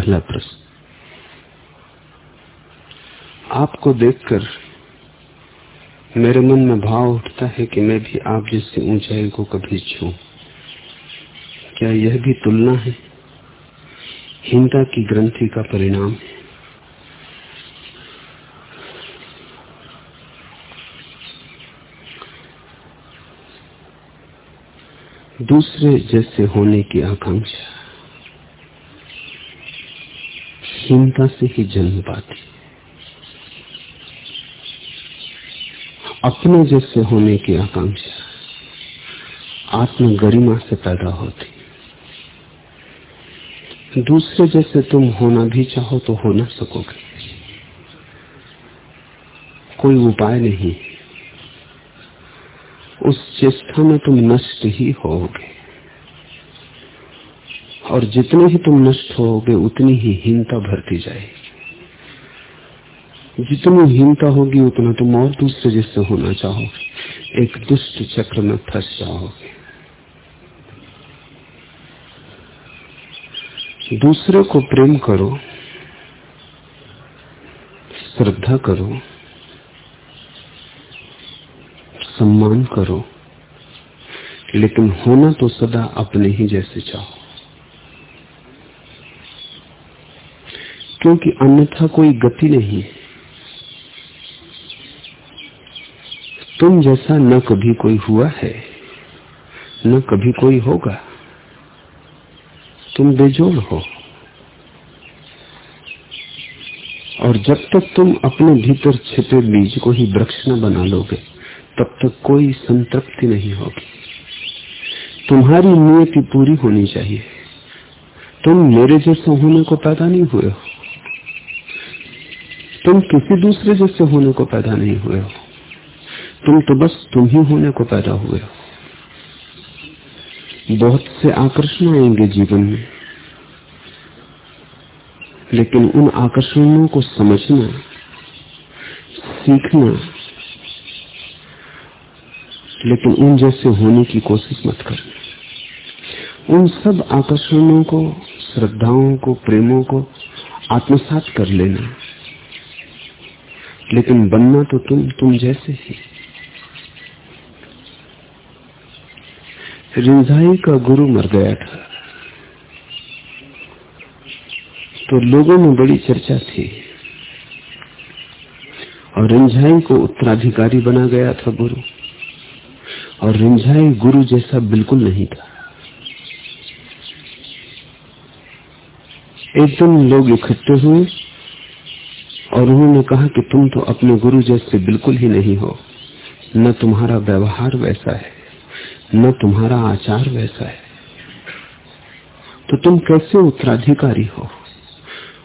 पहला प्रश्न। आपको देखकर मेरे मन में भाव उठता है कि मैं भी आप जैसी ऊंचाई को कभी छू। क्या यह भी तुलना है? हिंदा की ग्रंथि का परिणाम है। दूसरे जैसे होने की आकांक्षा। हीनता से ही जन्म पाती। अपने जैसे होने की आकांक्षा, आत्म गरिमा से पैदा होती। दूसरे जैसे तुम होना भी चाहो तो हो ना सकोगे। कोई उपाय नहीं। उस चेष्टा में तुम नष्ट ही होगे। और जितने ही तुम नष्ट होगे, उतनी ही हीनता भरती जाएगी। जितनी हीनता होगी, उतना तुम और दूसरे जैसे होना चाहोगे। एक दुष्ट चक्र में फंस जाओगे। दूसरे को प्रेम करो, श्रद्धा करो, सम्मान करो, लेकिन होना तो सदा अपने ही जैसे चाहो। क्योंकि अन्यथा कोई गति नहीं। तुम जैसा न कभी कोई हुआ है, न कभी कोई होगा। तुम बेजोड़ हो। और जब तक तुम अपने भीतर छिपे बीज को ही वृक्ष न बना लोगे, तब तक कोई संतृप्ति नहीं होगी। तुम्हारी नियति पूरी होनी चाहिए। तुम मेरे जैसे होने को पैदा नहीं हुए हो। तुम किसी दूसरे जैसे होने को पैदा नहीं हुए हो। तुम तो बस तुम ही होने को पैदा हुए हो। बहुत से आकर्षण आएँगे जीवन में। लेकिन उन आकर्षणों को समझना, सीखना, लेकिन उन जैसे होने की कोशिश मत करना। उन सब आकर्षणों को, श्रद्धाओं को, प्रेमों को आत्मसात कर लेना। लेकिन बनना तो तुम तुम जैसे ही। रिंझाई का गुरु मर गया था। तो लोगों में बड़ी चर्चा थी। और रिंझाई को उत्तराधिकारी बना गया था गुरु। और रिंझाई गुरु जैसा बिल्कुल नहीं था। एक दिन लोग इकट्ठे हुए। और उन्होंने कहा कि तुम तो अपने गुरु जैसे बिल्कुल ही नहीं हो। न तुम्हारा व्यवहार वैसा है, न तुम्हारा आचार वैसा है। तो तुम कैसे उत्तराधिकारी हो?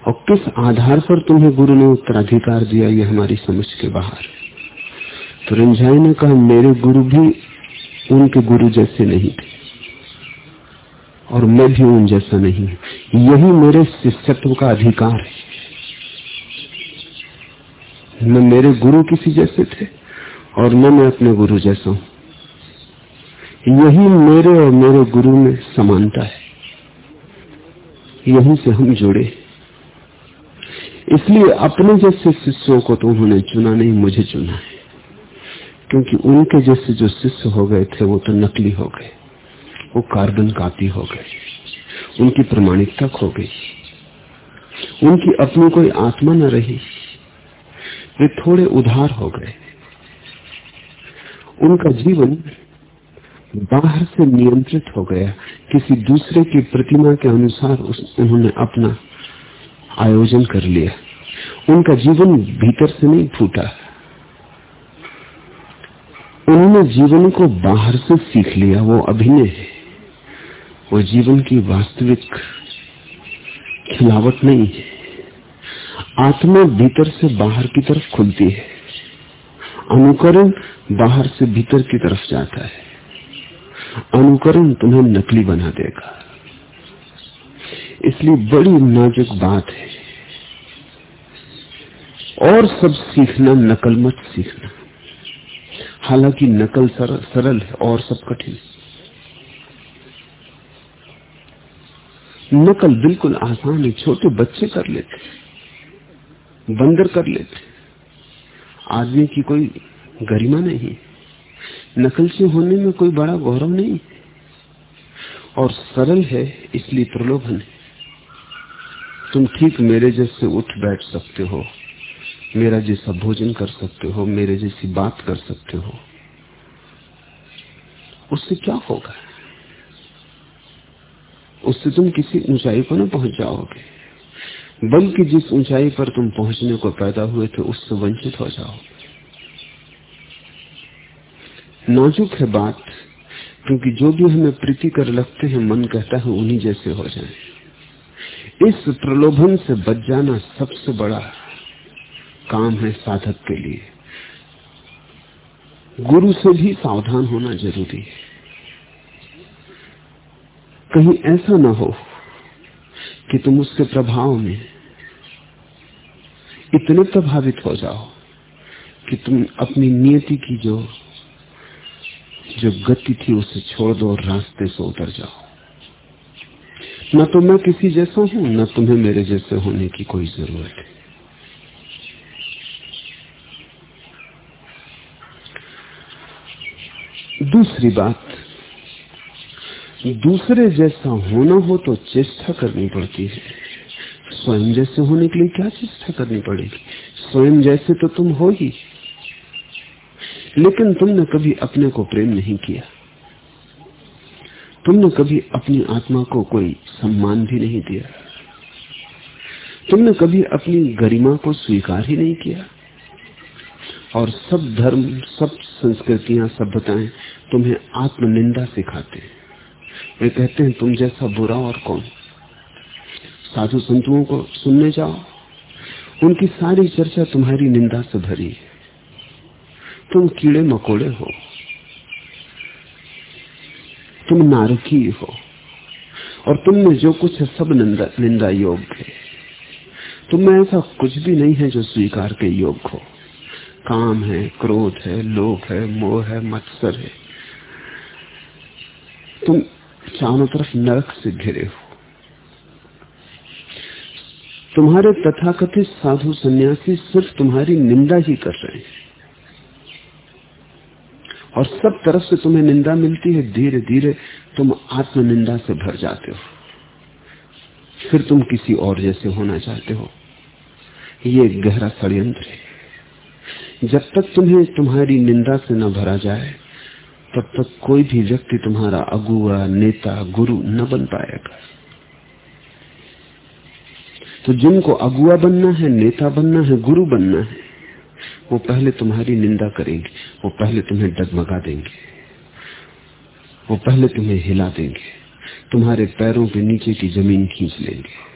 और किस आधार पर तुम्हें गुरु ने उत्तराधिकार दिया ये हमारी समझ के बाहर? तो रिंझाई ने कहा, मेरे गुरु भी उनके गुरु जैसे नहीं थे। और मैं भी उन जैसा नहीं यही मेरे शिष्यत्व का अधिकार है। न मेरे गुरु किसी जैसे थे और न मैं अपने गुरु जैसा हूँ। यही मेरे और मेरे गुरु में समानता है। यहीं से हम जुड़े इसलिए अपने जैसे शिष्यों को तो उन्होंने चुना नहीं, मुझे चुना है। क्योंकि उनके जैसे जो शिष्य हो गए थे, वो तो नकली हो गए। वो कार्बन कापी हो गए। उनकी प्रमाणिकता खो गई। उनकी अपनी कोई आत्मा न रही। वे थोड़े उधार हो गए। उनका जीवन बाहर से नियंत्रित हो गया। किसी दूसरे की प्रतिमा के अनुसार उन्होंने अपना आयोजन कर लिया। उनका जीवन भीतर से नहीं फूटा। उन्होंने जीवन को बाहर से सीख लिया। वो अभिनय है। वो जीवन की वास्तविक खिलावट नहीं है। आत्मा भीतर से बाहर की तरफ़ खुलती है। अनुकरण बाहर से भीतर की तरफ़ जाता है। अनुकरण तुम्हें नकली बना देगा। इसलिए बड़ी नाजुक बात है। और सब सीखना नकल मत सीखना। हालाँकि नकल सरल, सरल है और सब कठिन। नकल बिल्कुल आसान है छोटे बच्चे कर लेते बंदर कर लेते। आदमी की कोई गरिमा नहीं, नकल से होने में कोई बड़ा गौरव नहीं। और सरल है इसलिए प्रलोभन है। तुम ठीक मेरे जैसे उठ बैठ सकते हो, मेरा जैसा भोजन कर सकते हो, मेरे जैसी बात कर सकते हो। उससे क्या होगा? उससे तुम किसी ऊंचाई पर न पहुँच जाओगे। बल्कि जिस ऊंचाई पर तुम पहुँचने को पैदा हुए थे, उससे वंचित हो जाओ। नाजुक है बात, क्योंकि जो भी हमें प्रीति कर लगते हैं, मन कहता है उन्हीं जैसे हो जाए। इस प्रलोभन से बच जाना सबसे बड़ा काम है साधक के लिए। गुरु से भी सावधान होना ज़रूरी है। कहीं ऐसा ना हो कि तुम उसके प्रभाव में इतने प्रभावित हो जाओ कि तुम अपनी नियति की जो जो गति थी उसे छोड़ दो और रास्ते से उतर जाओ। न तो मैं किसी जैसा हूँ, न तुम्हें मेरे जैसे होने की कोई ज़रूरत है। दूसरी बात दूसरे जैसा होना हो तो चेष्टा करनी पड़ती है। स्वयं जैसे होने के लिए क्या चेष्टा करनी पड़ेगी? स्वयं जैसे तो तुम हो ही। लेकिन तुमने कभी अपने को प्रेम नहीं किया। तुमने कभी अपनी आत्मा को कोई सम्मान भी नहीं दिया। तुमने कभी अपनी गरिमा को स्वीकार ही नहीं किया। और सब धर्म, सब संस्कृतियाँ सभ्यताएँ तुम्हें आत्मनिंदा सिखाते हैं। वे कहते हैं तुम जैसा बुरा और कौन? साधु संतुओं को सुनने जाओ। उनकी सारी चर्चा तुम्हारी निंदा से भरी है। तुम कीड़े मकोड़े हो। तुम नारकी हो। और तुम में जो कुछ है सब निंदा, निंदा योग्य है। तुम में ऐसा कुछ भी नहीं है जो स्वीकार के योग्य हो। काम है क्रोध है लोभ है मोह है मत्सर है। तुम चारों तरफ़ नरक से घिरे हो। तुम्हारे तथाकथित साधु सन्यासी सिर्फ़ तुम्हारी निंदा ही कर रहे हैं। और सब तरफ़ से तुम्हें निंदा मिलती है धीरे धीरे तुम आत्मनिंदा से भर जाते हो। फिर तुम किसी और जैसे होना चाहते हो। ये गहरा षडयंत्र है। जब तक तुम्हें तुम्हारी निंदा से न भरा जाए तब तक कोई भी व्यक्ति तुम्हारा अगुआ, नेता, गुरु न बन पाएगा। तो जिनको अगुआ बनना है, नेता बनना है, गुरु बनना है, वो पहले तुम्हारी निंदा करेंगे, वो पहले तुम्हें डगमगा देंगे, वो पहले तुम्हें हिला देंगे, तुम्हारे पैरों के नीचे की ज़मीन खींच लेंगे।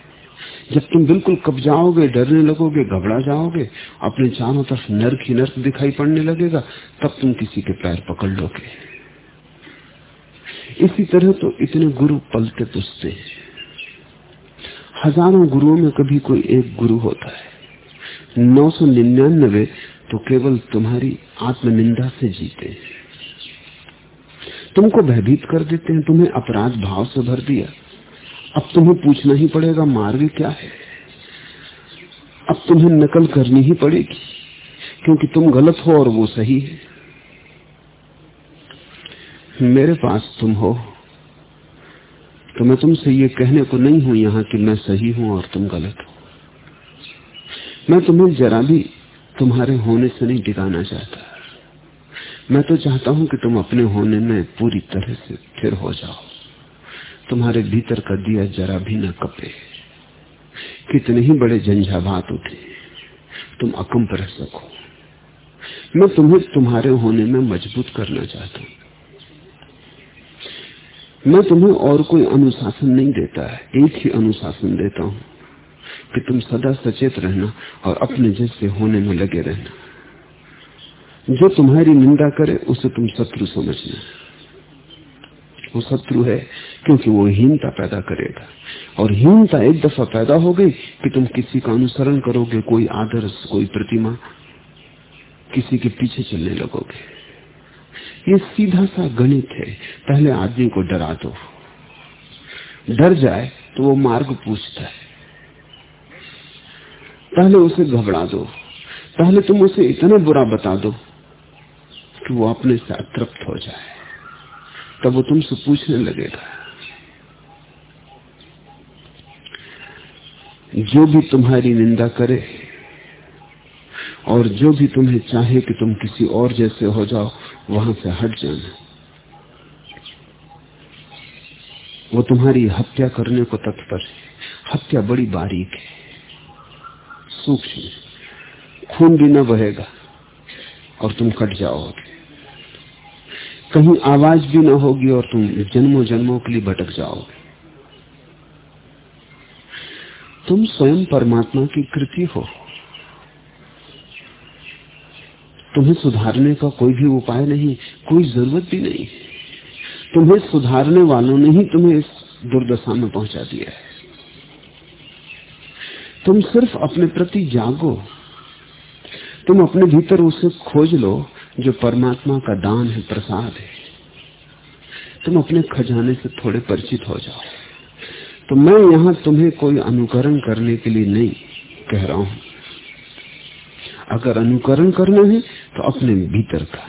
जब तुम बिल्कुल कब जाओगे, डरने लगोगे, घबरा जाओगे, अपने चारों तरफ़ नर्क ही नर्क दिखाई पड़ने लगेगा, तब तुम किसी के पैर पकड़ लोगे। इसी तरह तो इतने गुरु पलते पुसते हैं हज़ारों गुरुओं में कभी कोई एक गुरु होता है। नौ सौ निन्यानबे तो केवल तुम्हारी आत्मनिंदा से जीते हैं। तुमको भयभीत कर देते हैं, तुम्हें अपराध भाव से भर दिया। अब तुम्हें पूछना ही पड़ेगा, मार्ग क्या है? अब तुम्हें नकल करनी ही पड़ेगी, क्योंकि तुम गलत हो और वो सही है। मेरे पास तुम हो। तो मैं तुमसे ये कहने को नहीं हूँ यहाँ कि मैं सही हूँ और तुम गलत हो। मैं तुम्हें जरा भी तुम्हारे होने से नहीं टिकाना चाहता। मैं तो चाहता हूँ कि तुम अपने होने में पूरी तरह से फिर हो जाओ। तुम्हारे भीतर का दिया जरा भी न कपे। कितने ही बड़े झंझावात उठे, तुम अकम्प रह सको मैं तुम्हें तुम्हारे होने में मज़बूत करना चाहता हूँ। मैं तुम्हें और कोई अनुशासन नहीं देता है। एक ही अनुशासन देता हूँ कि तुम सदा सचेत रहना और अपने जैसे होने में लगे रहना। जो तुम्हारी निंदा करे, उसे तुम शत्रु समझना। वो शत्रु है क्योंकि वो हीनता पैदा करेगा। और हीनता एक दफ़ा पैदा हो गई कि तुम किसी का अनुसरण करोगे, कोई आदर्श, कोई प्रतिमा, किसी के पीछे चलने लगोगे। ये सीधा सा गणित है। पहले आदमी को डरा दो। डर जाए तो वो मार्ग पूछता है। पहले उसे घबरा दो। पहले तुम उसे इतना बुरा बता दो कि वो अपने से अतृप्त हो जाए। तब वो तुमसे पूछने लगेगा। जो भी तुम्हारी निंदा करे और जो भी तुम्हें चाहे कि तुम किसी और जैसे हो जाओ वहाँ से हट जाना। वो तुम्हारी हत्या करने को तत्पर है। हत्या बड़ी बारीक है। सूक्ष्म खून भी न बहेगा और तुम कट जाओगे। कहीं आवाज़ भी ना होगी और तुम जन्मों जन्मों के लिए भटक जाओगे। तुम स्वयं परमात्मा की कृति हो। तुम्हें सुधारने का कोई भी उपाय नहीं, कोई ज़रूरत भी नहीं। तुम्हें सुधारने वालों ने ही तुम्हें इस दुर्दशा में पहुँचा दिया है। तुम सिर्फ़ अपने प्रति जागो। तुम अपने भीतर उसे खोज लो, जो परमात्मा का दान है, प्रसाद है। तुम अपने खजाने से थोड़े परिचित हो जाओ। तो मैं यहाँ तुम्हें कोई अनुकरण करने के लिए नहीं कह रहा हूँ। अगर अनुकरण करना है तो अपने भीतर का।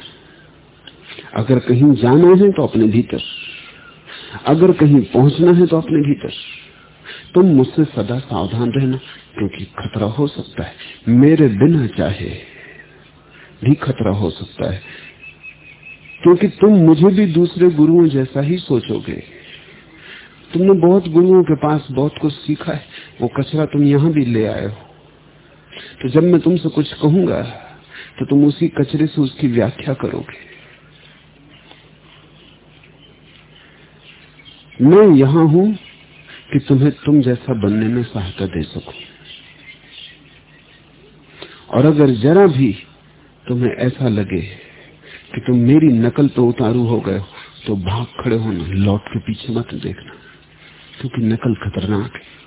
अगर कहीं जाना है तो अपने भीतर। अगर कहीं पहुँचना है तो अपने भीतर। तुम मुझसे सदा सावधान रहना, क्योंकि खतरा हो सकता है। मेरे बिना चाहे भी खतरा हो सकता है। क्योंकि तुम मुझे भी दूसरे गुरुओं जैसा ही सोचोगे। तुमने बहुत गुरुओं के पास बहुत कुछ सीखा है। वो कचरा तुम यहाँ भी ले आए हो। तो जब मैं तुमसे कुछ कहूँगा तो तुम उसी कचरे से उसकी व्याख्या करोगे। मैं यहाँ हूँ कि तुम्हें तुम जैसा बनने में सहायता दे सकूँ। और अगर जरा भी तुम्हें ऐसा लगे कि तुम मेरी नकल तो उतारू हो गए तो भाग खड़े होना, लौट के पीछे मत देखना, क्योंकि नकल खतरनाक है।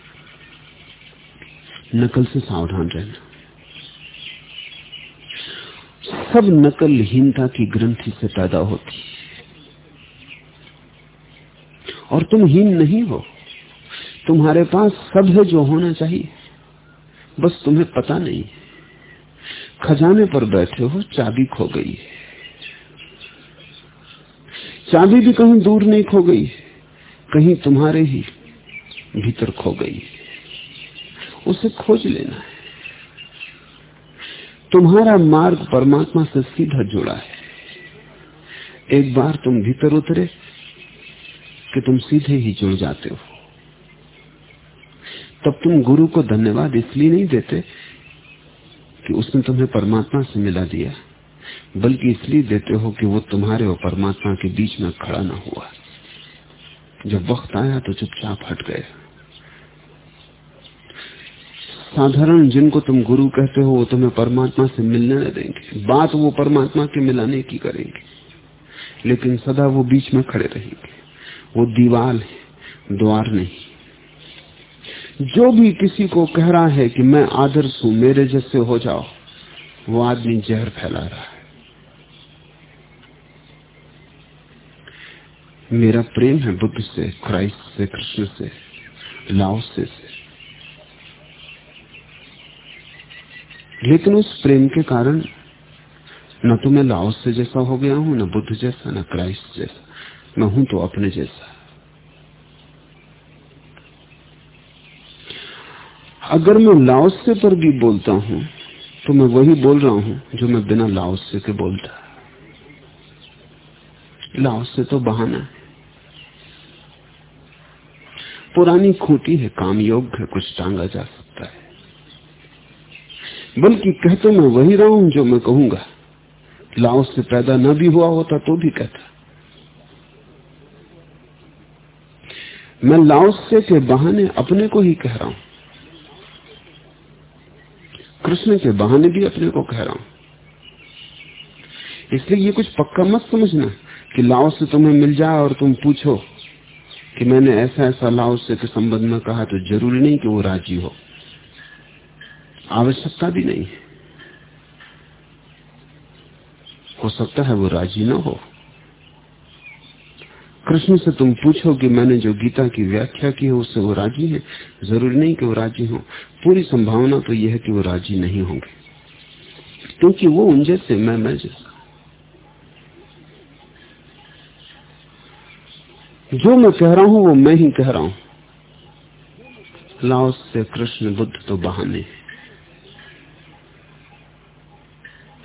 नकल से सावधान रहना। सब नकलहीनता की ग्रंथि से पैदा होती और तुम हीन नहीं हो। तुम्हारे पास सब है जो होना चाहिए। बस तुम्हें पता नहीं खजाने पर बैठे हो, चाबी खो गई है। चाबी भी कहीं दूर नहीं खो गई कहीं तुम्हारे ही भीतर खो गई उसे खोज लेना है। तुम्हारा मार्ग परमात्मा से सीधा जुड़ा है। एक बार तुम भीतर उतरे कि तुम सीधे ही जुड़ जाते हो। तब तुम गुरु को धन्यवाद इसलिए नहीं देते कि उसने तुम्हें परमात्मा से मिला दिया, बल्कि इसलिए देते हो कि वो तुम्हारे और परमात्मा के बीच में खड़ा ना हुआ। जब वक्त आया तो चुपचाप हट गया। साधारण जिनको तुम गुरु कहते हो, वो तुम्हें परमात्मा से मिलने न देंगे। बात वो परमात्मा के मिलाने की करेंगे। लेकिन सदा वो बीच में खड़े रहेंगे। वो दीवार है, द्वार नहीं। जो भी किसी को कह रहा है कि मैं आदर्श हूँ, मेरे जैसे हो जाओ, वो आदमी जहर फैला रहा है। मेरा प्रेम है बुद्ध से, क्राइस्ट से, कृष्ण से लाओसे से। लेकिन उस प्रेम के कारण न तो मैं लाओस से जैसा हो गया हूँ, न बुद्ध जैसा, न क्राइस्ट जैसा। मैं हूँ तो अपने जैसा। अगर मैं लाओसे पर भी बोलता हूँ तो मैं वही बोल रहा हूँ जो मैं बिना लाओसे के बोलता। लाओसे तो बहाना है। पुरानी खूटी है, काम योग्य कुछ टांगा जा सकता बल्कि कहते मैं वही रहा हूँ जो मैं कहूँगा। लाओस से पैदा न भी हुआ होता तो भी कहता। मैं लाओसे के बहाने अपने को ही कह रहा हूँ। कृष्ण के बहाने भी अपने को कह रहा हूँ। इसलिए ये कुछ पक्का मत समझना कि लाओ से तुम्हें मिल जाए और तुम पूछो कि मैंने ऐसा ऐसा लाओ से के संबंध में कहा तो ज़रूरी नहीं कि वो राज़ी हो। आवश्यकता भी नहीं है। हो सकता है वो राज़ी ना हो। कृष्ण से तुम पूछो कि मैंने जो गीता की व्याख्या की है, उससे वो राज़ी है? ज़रूरी नहीं कि वो राज़ी हो। पूरी संभावना तो यह है कि वो राज़ी नहीं होंगे। क्योंकि वो उन जैसे मैं मैं जैसा। जो मैं कह रहा हूँ, वो मैं ही कह रहा हूँ। लाओस से कृष्ण बुद्ध तो बहाने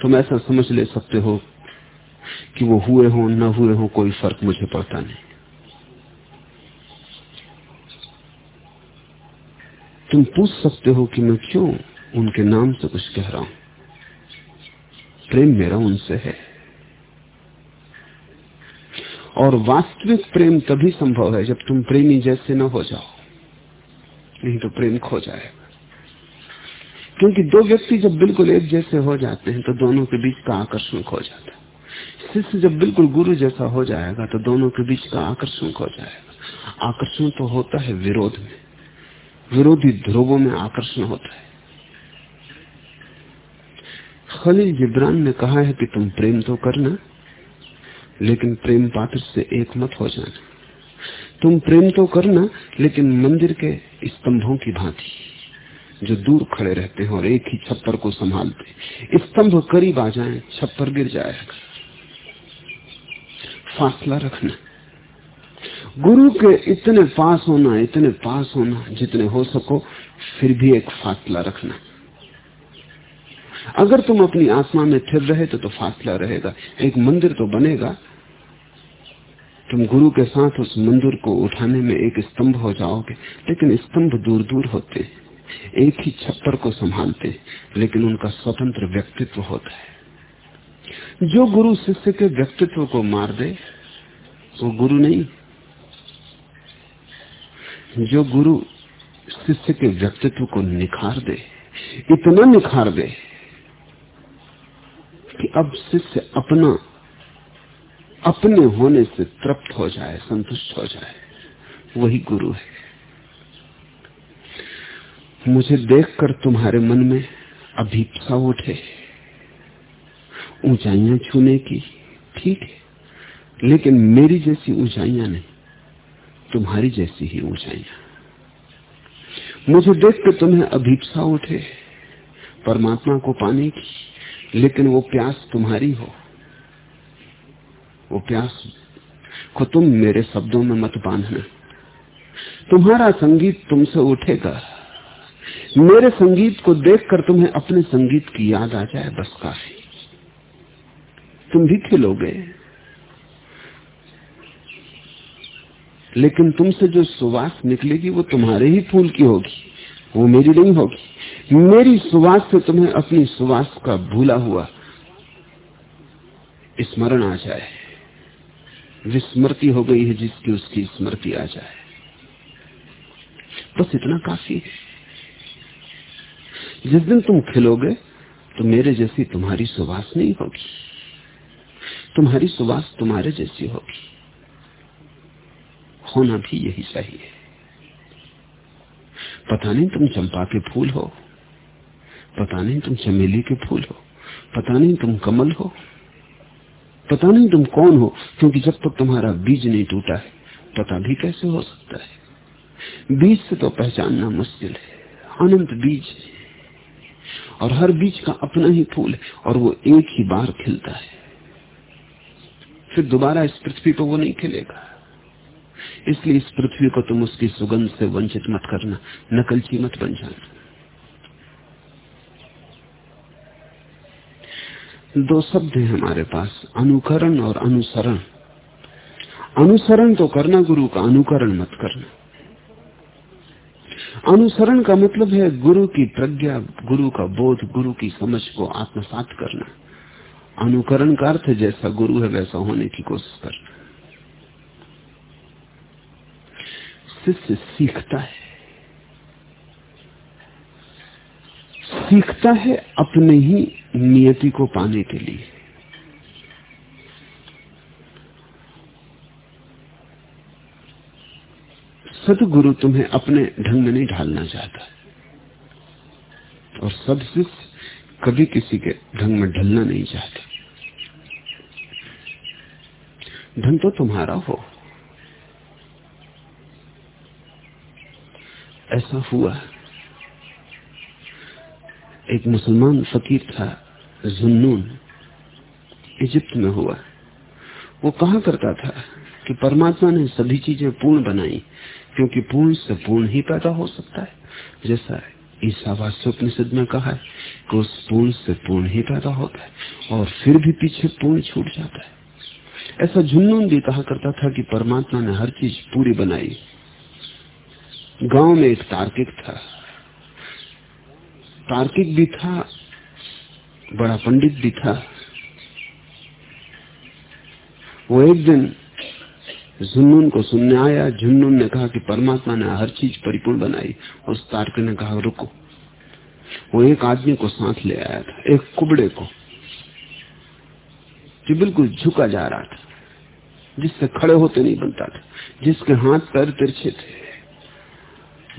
तुम ऐसा समझ ले सकते हो कि वो हुए हो, न हुए हो, कोई फ़र्क मुझे पड़ता नहीं। तुम पूछ सकते हो कि मैं क्यों उनके नाम से कुछ कह रहा हूँ? प्रेम मेरा उनसे है। और वास्तविक प्रेम तभी संभव है जब तुम प्रेमी जैसे न हो जाओ, नहीं तो प्रेम खो जाएगा। क्योंकि दो व्यक्ति जब बिल्कुल एक जैसे हो जाते हैं तो दोनों के बीच का आकर्षण खो जाता है। शिष्य जब बिल्कुल गुरु जैसा हो जाएगा तो दोनों के बीच का आकर्षण खो जाएगा। आकर्षण तो होता है विरोध में। विरोधी ध्रुवों में आकर्षण होता है। खलील जिब्रान ने कहा है कि तुम प्रेम तो करना, लेकिन प्रेम पात्र से एक मत हो जाना। तुम प्रेम तो करना, लेकिन मंदिर के स्तंभों की भांति। जो दूर खड़े रहते हैं और एक ही छप्पर को संभालते स्तंभ करीब आ जाए, छप्पर गिर जाएगा। फासला रखना। गुरु के इतने पास होना, इतने पास होना, जितने हो सको, फिर भी एक फासला रखना। अगर तुम अपनी आत्मा में थिर रहे तो तो फासला रहेगा। एक मंदिर तो बनेगा। तुम गुरु के साथ उस मंदिर को उठाने में एक स्तंभ हो जाओगे, लेकिन स्तंभ दूर दूर होते एक ही छप्पर को संभालते, लेकिन उनका स्वतंत्र व्यक्तित्व होता है। जो गुरु शिष्य के व्यक्तित्व को मार दे, वो गुरु नहीं। जो गुरु शिष्य के व्यक्तित्व को निखार दे, इतना निखार दे कि अब शिष्य अपना, अपने होने से तृप्त हो जाए, संतुष्ट हो जाए, वही गुरु है। मुझे देखकर तुम्हारे मन में अभीपसा उठे ऊंचाइयाँ छूने की ठीक है, लेकिन मेरी जैसी ऊंचाइयाँ नहीं, तुम्हारी जैसी ही ऊंचाइयाँ। मुझे देख कर तुम्हें अभीपसा उठे परमात्मा को पाने की, लेकिन वो प्यास तुम्हारी हो। वो प्यास को तुम मेरे शब्दों में मत बांधना। तुम्हारा संगीत तुमसे उठेगा। मेरे संगीत को देखकर तुम्हें अपने संगीत की याद आ जाए, बस काफ़ी। तुम भी खिलोगे लेकिन तुमसे जो सुवास निकलेगी, वो तुम्हारे ही फूल की होगी, वो मेरी नहीं होगी। मेरी सुवास से तुम्हें अपनी सुवास का भूला हुआ स्मरण आ जाए। विस्मृति हो गई है जिसकी उसकी स्मृति आ जाए। बस इतना काफ़ी है। जिस दिन तुम खिलोगे तो मेरे जैसी तुम्हारी सुवास नहीं होगी। तुम्हारी सुवास तुम्हारे जैसी होगी। होना भी यही चाहिए पता नहीं तुम चंपा के फूल हो। पता नहीं तुम चमेली के फूल हो। पता नहीं तुम कमल हो। पता नहीं तुम कौन हो, क्योंकि जब तक तुम्हारा बीज नहीं टूटा है, पता भी कैसे हो सकता है? बीज से तो पहचानना मुश्किल है। अनंत बीज और हर बीज का अपना ही फूल है और वो एक ही बार खिलता है। फिर दोबारा इस पृथ्वी पर वो नहीं खिलेगा। इसलिए इस पृथ्वी को तुम उसकी सुगंध से वंचित मत करना, नकलची मत बन जाना। दो शब्द हैं हमारे पास, अनुकरण और अनुसरण। अनुसरण तो करना गुरु का, अनुकरण मत करना। अनुसरण का मतलब है गुरु की प्रज्ञा, गुरु का बोध, गुरु की समझ को आत्मसात करना। अनुकरण का अर्थ जैसा गुरु है वैसा होने की कोशिश करना। शिष्य सीखता है। सीखता है अपने ही नियति को पाने के लिए। सदगुरु तुम्हें अपने ढंग में नहीं ढालना चाहता। और सब शिष्य कभी किसी के ढंग में ढलना नहीं चाहते। ढंग तो तुम्हारा हो। ऐसा हुआ। एक मुसलमान फकीर था, जुन्नून, इजिप्त में हुआ। वो कहा करता था कि परमात्मा ने सभी चीज़ें पूर्ण बनाई क्योंकि पूर्ण से पूर्ण ही पैदा हो सकता है। जैसा ईसा वास्तुपनिषद में कहा है कि उस पूर्ण से पूर्ण ही पैदा होता है और फिर भी पीछे पूर्ण छूट जाता है। ऐसा जुन्नून भी कहा करता था कि परमात्मा ने हर चीज़ पूरी बनाई। गाँव में एक तार्किक था। तार्किक भी था, बड़ा पंडित भी था। वो एक दिन जुन्नून को सुनने आया, जुन्नून ने कहा कि परमात्मा ने हर चीज़ परिपूर्ण बनाई उस तार्किक ने कहा, रुको। वो एक आदमी को साथ ले आया था, एक कुबड़े को, जो बिल्कुल झुका जा रहा था, जिससे खड़े होते नहीं बनता था, जिसके हाथ पैर तिरछे थे,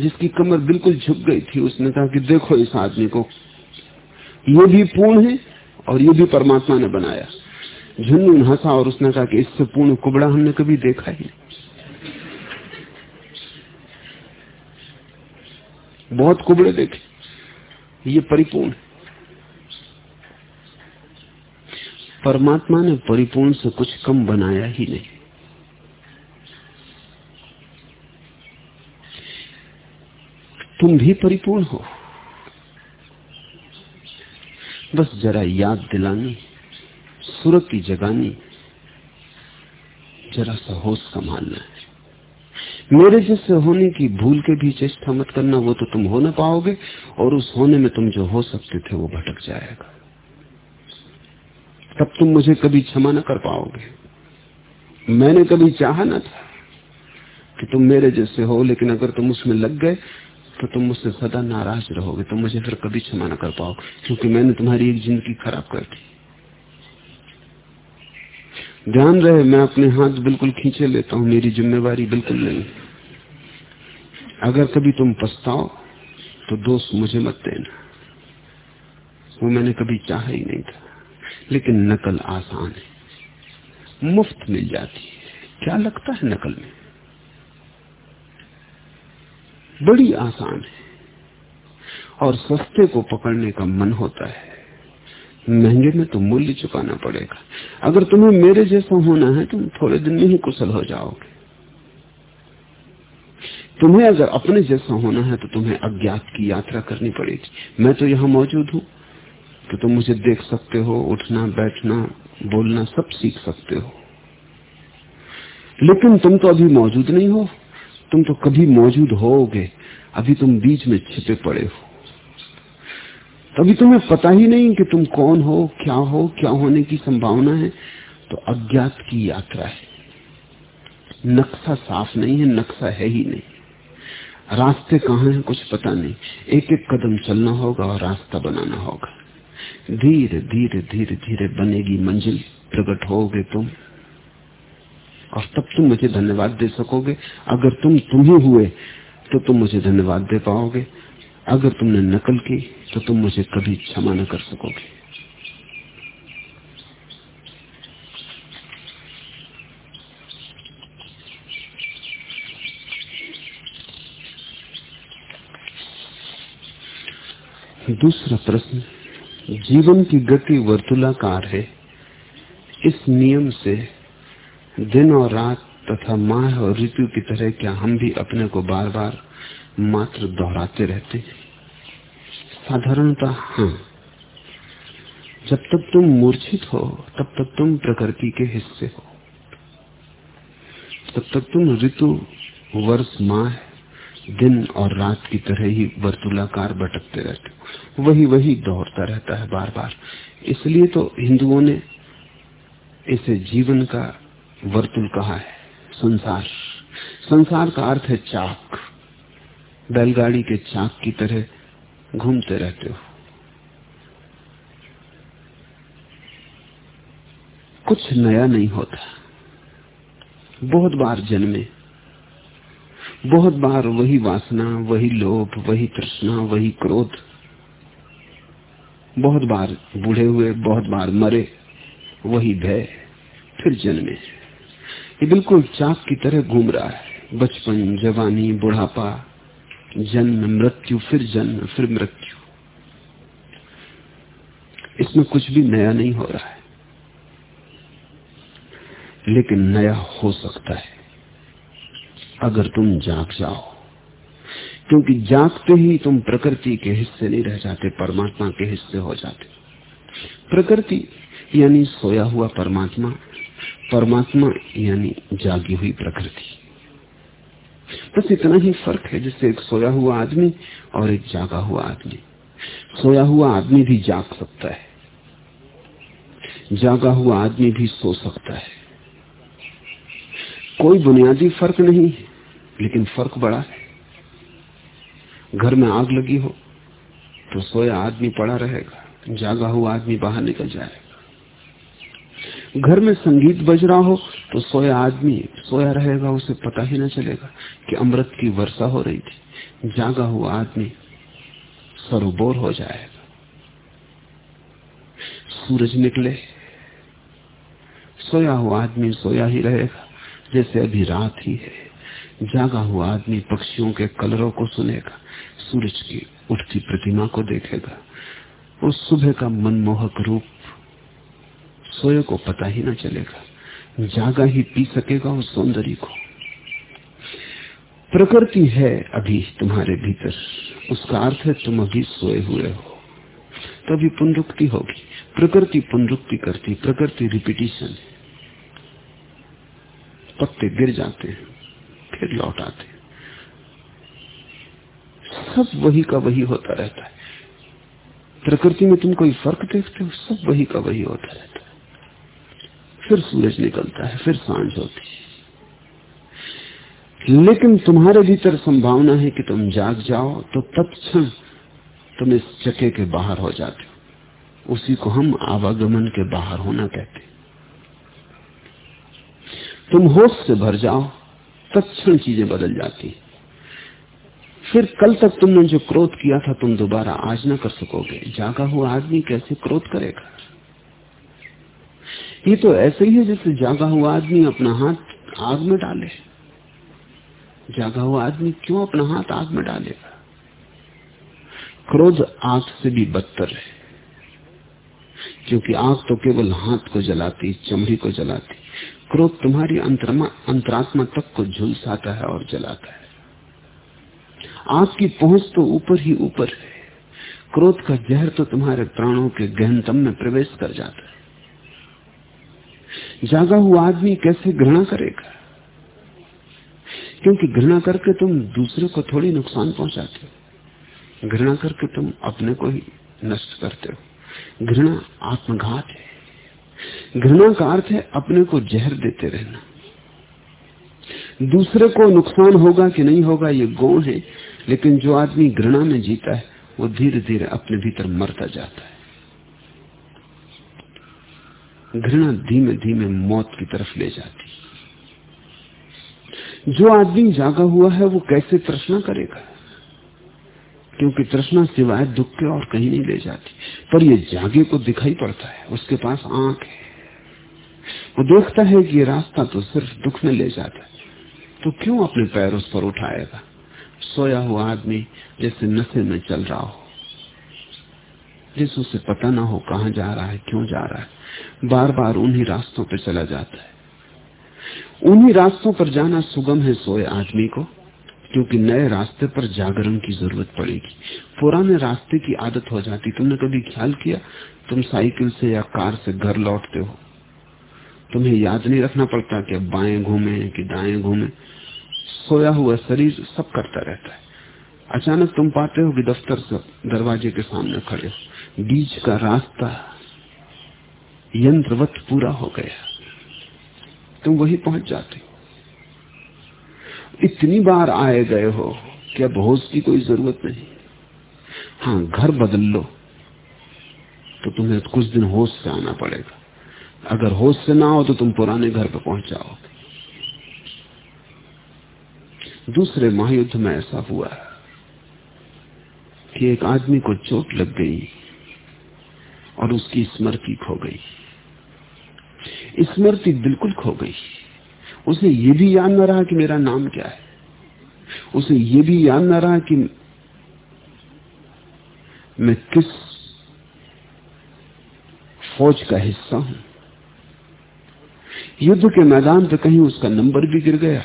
जिसकी कमर बिल्कुल झुक गई थी। उसने कहा कि देखो इस आदमी को, ये भी पूर्ण है और ये भी परमात्मा ने बनाया। झुन्नून हंसा और उसने कहा कि इससे पूर्ण कुबड़ा हमने कभी देखा ही बहुत कुबड़े देखे। ये परिपूर्ण। परमात्मा ने परिपूर्ण से कुछ कम बनाया ही नहीं। तुम भी परिपूर्ण हो। बस जरा याद दिलानी। सुरती जगानी। जरा सा होश संभालना है। मेरे जैसे होने की भूल के भी चेष्टा मत करना, वो तो तुम हो ना पाओगे, और उस होने में तुम जो हो सकते थे, वो भटक जाएगा। तब तुम मुझे कभी क्षमा न कर पाओगे। मैंने कभी चाहा ना था कि तुम मेरे जैसे हो, लेकिन अगर तुम उसमें लग गए तो तुम मुझसे सदा नाराज़ रहोगे तुम मुझे फिर कभी क्षमा न कर पाओगे क्योंकि मैंने तुम्हारी एक ज़िंदगी खराब कर दी। ध्यान रहे मैं अपने हाथ बिल्कुल खींचे लेता हूँ, मेरी जिम्मेवारी बिल्कुल नहीं। अगर कभी तुम पछताओ तो दोस्त मुझे मत देना। वो मैंने कभी चाहा ही नहीं था, लेकिन नकल आसान है। मुफ़्त मिल जाती है। क्या लगता है नकल में? बड़ी आसान है। और सस्ते को पकड़ने का मन होता है। महँगे में तो मूल्य चुकाना पड़ेगा। अगर तुम्हें मेरे जैसा होना है, तुम थोड़े दिन में ही कुशल हो जाओगे। तुम्हें अगर अपने जैसा होना है तो तुम्हें अज्ञात की यात्रा करनी पड़ेगी। मैं तो यहाँ मौजूद हूँ तो तुम मुझे देख सकते हो, उठना, बैठना, बोलना, सब सीख सकते हो। लेकिन तुम तो अभी मौजूद नहीं हो, तुम तो कभी मौजूद होगे, अभी तुम बीच में छिपे पड़े हो। तभी तुम्हें पता ही नहीं कि तुम कौन हो, क्या हो, क्या होने की संभावना है। तो अज्ञात की यात्रा है। नक्शा साफ़ नहीं है, नक्शा है ही नहीं। रास्ते कहाँ हैं कुछ पता नहीं। एक एक कदम चलना होगा और रास्ता बनाना होगा। धीरे धीरे धीरे धीरे बनेगी मंजिल। प्रकट होगे तुम। और तब तुम मुझे धन्यवाद दे सकोगे। अगर तुम तुम ही हुए तो तुम मुझे धन्यवाद दे पाओगे। अगर तुमने नकल की तो तुम मुझे कभी क्षमा न कर सकोगे। दूसरा प्रश्न, जीवन की गति वर्तुलाकार है। इस नियम से दिन और रात तथा माह और ऋतु की तरह क्या हम भी अपने को बार बार मात्र दोहराते रहते हैं। साधारणता हाँ। जब तक तुम मूर्छित हो, तब तक तुम प्रकृति के हिस्से हो। तब तक तुम ऋतु, वर्ष, माह, दिन और रात की तरह ही वर्तुलाकार भटकते रहते हो। वही वही दौड़ता रहता है बार बार इसलिए तो हिंदुओं ने इसे जीवन का वर्तुल कहा है, संसार। संसार का अर्थ है चाक। बैलगाड़ी के चाक की तरह घूमते रहते हो। कुछ नया नहीं होता। बहुत बार जन्मे। बहुत बार वही वासना, वही लोभ, वही तृष्णा, वही क्रोध। बहुत बार बूढ़े हुए, बहुत बार मरे, वही भय फिर जन्मे। ये बिल्कुल चाक की तरह घूम रहा है। बचपन, जवानी, बुढ़ापा जन्म, मृत्यु, फिर जन्म, फिर मृत्यु। इसमें कुछ भी नया नहीं हो रहा है। लेकिन नया हो सकता है, अगर तुम जाग जाओ। क्योंकि जागते ही तुम प्रकृति के हिस्से नहीं रह जाते, परमात्मा के हिस्से हो जाते। प्रकृति यानी सोया हुआ परमात्मा परमात्मा यानी जागी हुई प्रकृति। बस इतना ही फ़र्क है जिससे एक सोया हुआ आदमी और एक जागा हुआ आदमी। सोया हुआ आदमी भी जाग सकता है। जागा हुआ आदमी भी सो सकता है। कोई बुनियादी फ़र्क नहीं है, लेकिन फ़र्क बड़ा है। घर में आग लगी हो तो सोया आदमी पड़ा रहेगा, जागा हुआ आदमी बाहर निकल जाएगा। घर में संगीत बज रहा हो तो सोया आदमी, सोया रहेगा, उसे पता ही ना चलेगा कि अमृत की वर्षा हो रही थी। जागा हुआ आदमी सरोबोर हो जाएगा। सूरज निकले, सोया हुआ आदमी सोया ही रहेगा, जैसे अभी रात ही है। जागा हुआ आदमी पक्षियों के कलरों को सुनेगा, सूरज की उठती प्रतिमा को देखेगा। उस सुबह का मनमोहक रूप सोए को पता ही ना चलेगा। जागा ही पी सकेगा उस सौंदर्य को। प्रकृति है अभी तुम्हारे भीतर। उसका अर्थ है तुम अभी सोए हुए हो। तो अभी पुनरुक्ति होगी। प्रकृति पुनरुक्ति करती, प्रकृति रिपीटिशन है। पत्ते गिर जाते हैं, फिर लौट आते हैं। सब वही का वही होता रहता है। प्रकृति में तुम कोई फ़र्क देखते हो, सब वही का वही होता है। फिर सूरज निकलता है, फिर साँझ होती है। लेकिन तुम्हारे भीतर संभावना है कि तुम जाग जाओ तो तत्क्षण तुम इस चके के बाहर हो जाते हो। उसी को हम आवागमन के बाहर होना कहते तुम होश से भर जाओ तत्क्षण चीज़ें बदल जाती फिर कल तक तुमने जो क्रोध किया था, तुम दोबारा आज ना कर सकोगे। जागा हुआ आदमी कैसे क्रोध करेगा? ये तो ऐसे ही है जैसे जागा हुआ आदमी अपना हाथ आग में डाले। जागा हुआ आदमी क्यों अपना हाथ आग में डालेगा क्रोध आग से भी बदतर है। क्योंकि आग तो केवल हाथ को जलाती, चमड़ी को जलाती। क्रोध तुम्हारी अंतरात्मा तक को झुलसाता है और जलाता है। आग की पहुँच तो ऊपर ही ऊपर है। क्रोध का जहर तो तुम्हारे प्राणों के गहनतम में प्रवेश कर जाता है। जागा हुआ आदमी कैसे घृणा करेगा? क्योंकि घृणा करके तुम दूसरे को थोड़ी नुकसान पहुंचाते हो। घृणा करके तुम अपने को ही नष्ट करते हो। घृणा आत्मघात है। घृणा का अर्थ है अपने को जहर देते रहना। दूसरे को नुकसान होगा कि नहीं होगा, ये गौण है, लेकिन जो आदमी घृणा में जीता है, वो धीरे धीरे अपने भीतर मरता जाता है। घृणा धीमे धीमे मौत की तरफ़ ले जाती। जो आदमी जागा हुआ है, वो कैसे तृष्णा करेगा? क्योंकि तृष्णा सिवाय दुख के और कहीं नहीं ले जाती। पर ये जागे को दिखाई पड़ता है, उसके पास आँख है। वो देखता है कि ये रास्ता तो सिर्फ़ दुख में ले जाता है। तो क्यों अपने पैर उस पर उठाएगा? सोया हुआ आदमी जैसे नशे में चल रहा हो। जिस उसे पता ना हो कहा जा रहा है, क्यों जा रहा है। बार बार उन्हीं रास्तों पर चला जाता है। उन्हीं रास्तों पर जाना सुगम है सोए आदमी को, क्योंकि नए रास्ते पर जागरण की ज़रूरत पड़ेगी। पुराने रास्ते की आदत हो जाती। तुमने कभी ख्याल किया? तुम साइकिल से या कार से घर लौटते हो। तुम्हें याद नहीं रखना पड़ता कि बाएँ घूमे कि दाएँ घूमे। सोया हुआ शरीर सब करता रहता है। अचानक तुम पाते हो कि दफ्तर से दरवाजे के सामने खड़े हो। बीच का रास्ता यंत्रवत पूरा हो गया। तुम वही पहुँच जाते। हो इतनी बार आए गए हो कि अब होश की कोई ज़रूरत नहीं। हाँ घर बदल लो तो तुम्हें कुछ दिन होश से आना पड़ेगा। अगर होश से ना हो तो तुम पुराने घर पर पहुँच जाओगे। दूसरे महायुद्ध में ऐसा हुआ कि एक आदमी को चोट लग गई। और उसकी स्मृति खो गई। स्मृति बिल्कुल खो गई। उसे ये भी याद न रहा कि मेरा नाम क्या है। उसे ये भी याद न रहा कि मैं किस फौज का हिस्सा हूँ। युद्ध के मैदान पर कहीं उसका नंबर भी गिर गया।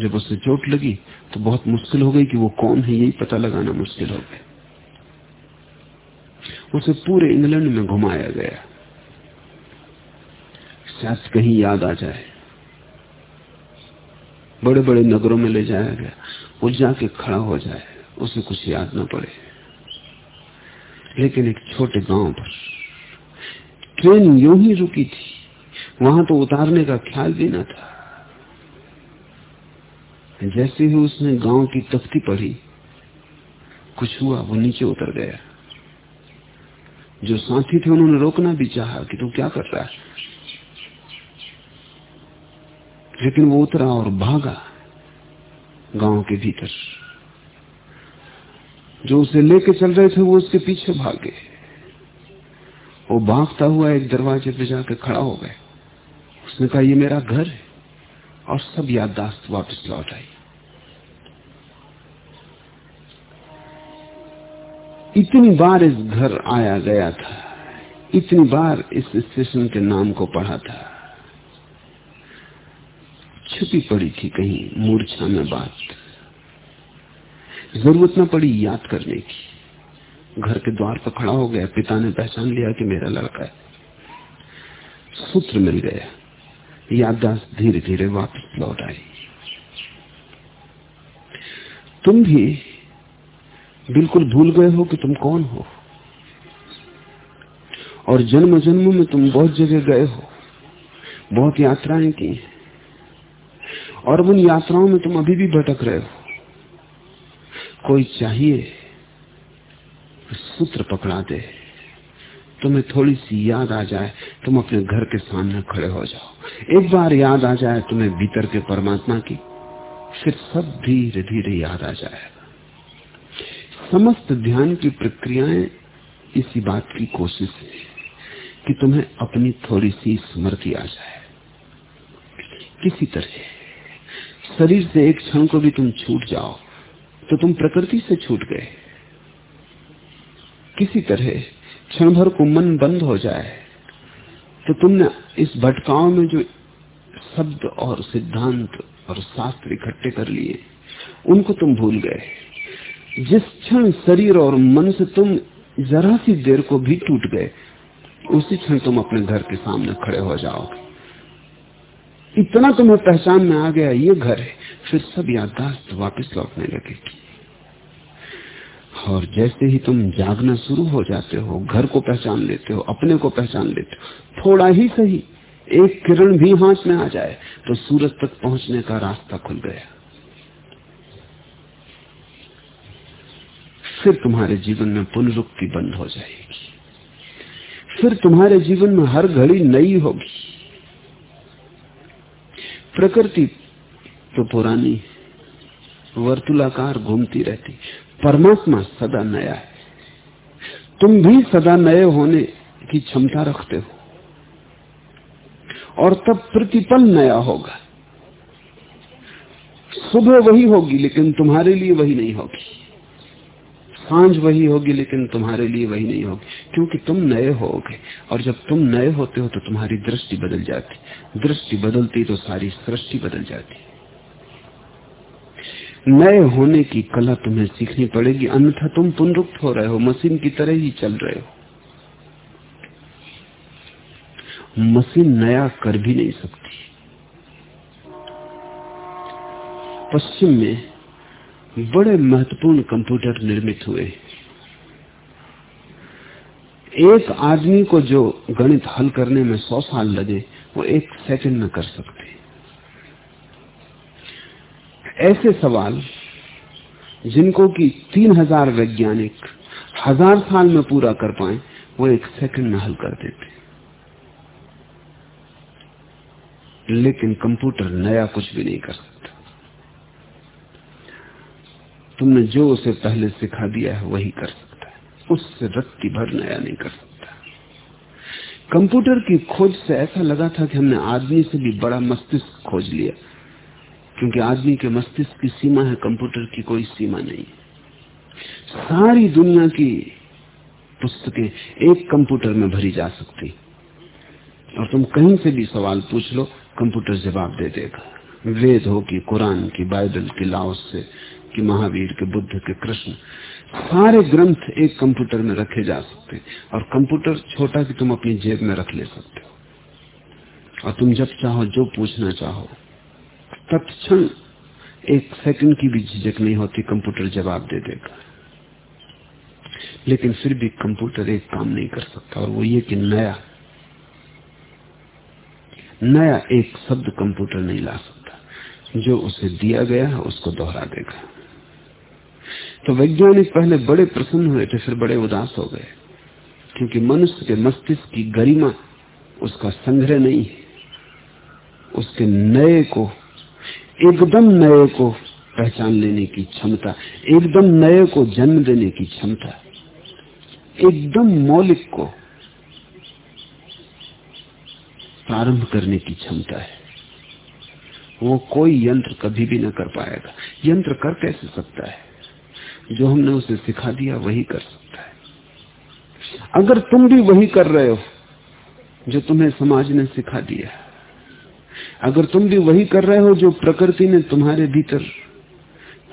जब उसे चोट लगी तो बहुत मुश्किल हो गई कि वो कौन है, यही पता लगाना मुश्किल हो गया। उसे पूरे इंग्लैंड में घुमाया गया। शायद कहीं याद आ जाए। बड़े बड़े नगरों में ले जाया गया। वो जाके खड़ा हो जाए, उसे कुछ याद ना पड़े। लेकिन एक छोटे गाँव पर ट्रेन यूँ ही रुकी थी। वहाँ तो उतारने का ख्याल भी ना था। जैसे ही उसने गाँव की तख्ती पढ़ी, कुछ हुआ, वो नीचे उतर गया। जो साथी थे, उन्होंने रोकना भी चाहा कि तू क्या कर रहा है। लेकिन वो उतरा और भागा गाँव के भीतर। जो उसे लेके चल रहे थे, वो उसके पीछे भागे वो भागता हुआ एक दरवाजे पे जाके खड़ा हो गए। उसने कहा, ये मेरा घर है और सब याददाश्त वापस लौट आई। इतनी बार इस घर आया गया था। इतनी बार इस स्टेशन के नाम को पढ़ा था। छुपी पड़ी थी कहीं मूर्छा में बात। ज़रूरत न पड़ी याद करने की। घर के द्वार पर खड़ा हो गया। पिता ने पहचान लिया कि मेरा लड़का है। सूत्र मिल गया। याददाश्त धीरे धीरे वापस लौट आई। तुम भी बिल्कुल भूल गए हो कि तुम कौन हो? और जन्म जन्म में तुम बहुत जगह गए हो। बहुत यात्राएँ की और उन यात्राओं में तुम अभी भी भटक रहे हो। कोई चाहिए सूत्र पकड़ा दे। तुम्हें थोड़ी सी याद आ जाए, तुम अपने घर के सामने खड़े हो जाओ। एक बार याद आ जाए तुम्हें भीतर के परमात्मा की, फिर सब धीरे धीरे याद आ जाएगा समस्त ध्यान की प्रक्रियाएँ इसी बात की कोशिश है कि तुम्हें अपनी थोड़ी सी स्मृति आ जाए। किसी तरह, शरीर से एक क्षण को भी तुम छूट जाओ तो तुम प्रकृति से छूट गए। किसी तरह क्षण भर को मन बंद हो जाए तो तुमने इस भटकाव में जो शब्द और सिद्धांत और शास्त्र इकट्ठे कर लिए, उनको तुम भूल गए। जिस क्षण शरीर और मन से तुम जरा सी देर को भी टूट गए, उसी क्षण तुम अपने घर के सामने खड़े हो जाओगे इतना तुम्हें पहचान में आ गया, ये घर है। फिर सब याददाश्त वापस लौटने लगेगी। और जैसे ही तुम जागना शुरू हो जाते हो, घर को पहचान लेते हो, अपने को पहचान लेते हो, थोड़ा ही सही, एक किरण भी हाथ में आ जाए तो सूरज तक पहुँचने का रास्ता खुल गया। फिर तुम्हारे जीवन में पुनरुक्ति बंद हो जाएगी। फिर तुम्हारे जीवन में हर घड़ी नई होगी। प्रकृति तो पुरानी वर्तुलाकार घूमती रहती परमात्मा सदा नया है। तुम भी सदा नए होने की क्षमता रखते हो। और तब प्रतिपल नया होगा। सुबह वही होगी, लेकिन तुम्हारे लिए वही नहीं होगी। साँझ वही होगी, लेकिन तुम्हारे लिए वही नहीं होगी। क्योंकि तुम नए होगे, और जब तुम नए होते हो तो तुम्हारी दृष्टि बदल जाती। दृष्टि बदलती तो सारी सृष्टि बदल जाती। नए होने की कला तुम्हें सीखनी पड़ेगी, अन्यथा तुम पुनरुक्त हो रहे हो, मशीन की तरह ही चल रहे हो। मशीन नया कर भी नहीं सकती। पश्चिम में बड़े महत्वपूर्ण कंप्यूटर निर्मित हुए। एक आदमी को जो गणित हल करने में सौ साल लगे, वो एक सेकंड में कर सकते। ऐसे सवाल, जिनको कि तीन हज़ार वैज्ञानिक हज़ार साल में पूरा कर पाए, वो एक सेकंड में हल कर देते। लेकिन कंप्यूटर नया कुछ भी नहीं कर सकता। तुमने जो उसे पहले सिखा दिया है, वही कर सकता है। उससे रत्ती भर नया नहीं कर सकता। कंप्यूटर की खोज से ऐसा लगा था कि हमने आदमी से भी बड़ा मस्तिष्क खोज लिया। क्योंकि आदमी के मस्तिष्क की सीमा है, कंप्यूटर की कोई सीमा नहीं। सारी दुनिया की पुस्तकें एक कंप्यूटर में भरी जा सकती। और तुम कहीं से भी सवाल पूछ लो, कंप्यूटर जवाब दे देगा। वेद हो कि कुरान की, बाइबल की, लाओस से कि महावीर, के बुद्ध, के कृष्ण, सारे ग्रंथ एक कंप्यूटर में रखे जा सकते और कंप्यूटर छोटा कि तुम अपनी जेब में रख ले सकते हो। और तुम जब चाहो, जो पूछना चाहो, तत्क्षण एक सेकंड की भी झिझक नहीं होती, कंप्यूटर जवाब दे देगा। लेकिन फिर भी कंप्यूटर एक काम नहीं कर सकता, और वो ये कि नया नया एक शब्द कंप्यूटर नहीं ला सकता। जो उसे दिया गया है, उसको दोहरा देगा। तो वैज्ञानिक पहले बड़े प्रसन्न हुए थे, फिर बड़े उदास हो गए। क्योंकि मनुष्य के मस्तिष्क की गरिमा, उसका संग्रह नहीं है। उसके नए को, एकदम नए को पहचान लेने की क्षमता, एकदम नए को जन्म देने की क्षमता, एकदम मौलिक को प्रारंभ करने की क्षमता है। वो कोई यंत्र कभी भी न कर पाएगा। यंत्र कर कैसे सकता है? जो हमने उसे सिखा दिया, वही कर सकता है। अगर तुम भी वही कर रहे हो, जो तुम्हें समाज ने सिखा दिया अगर तुम भी वही कर रहे हो, जो प्रकृति ने तुम्हारे भीतर,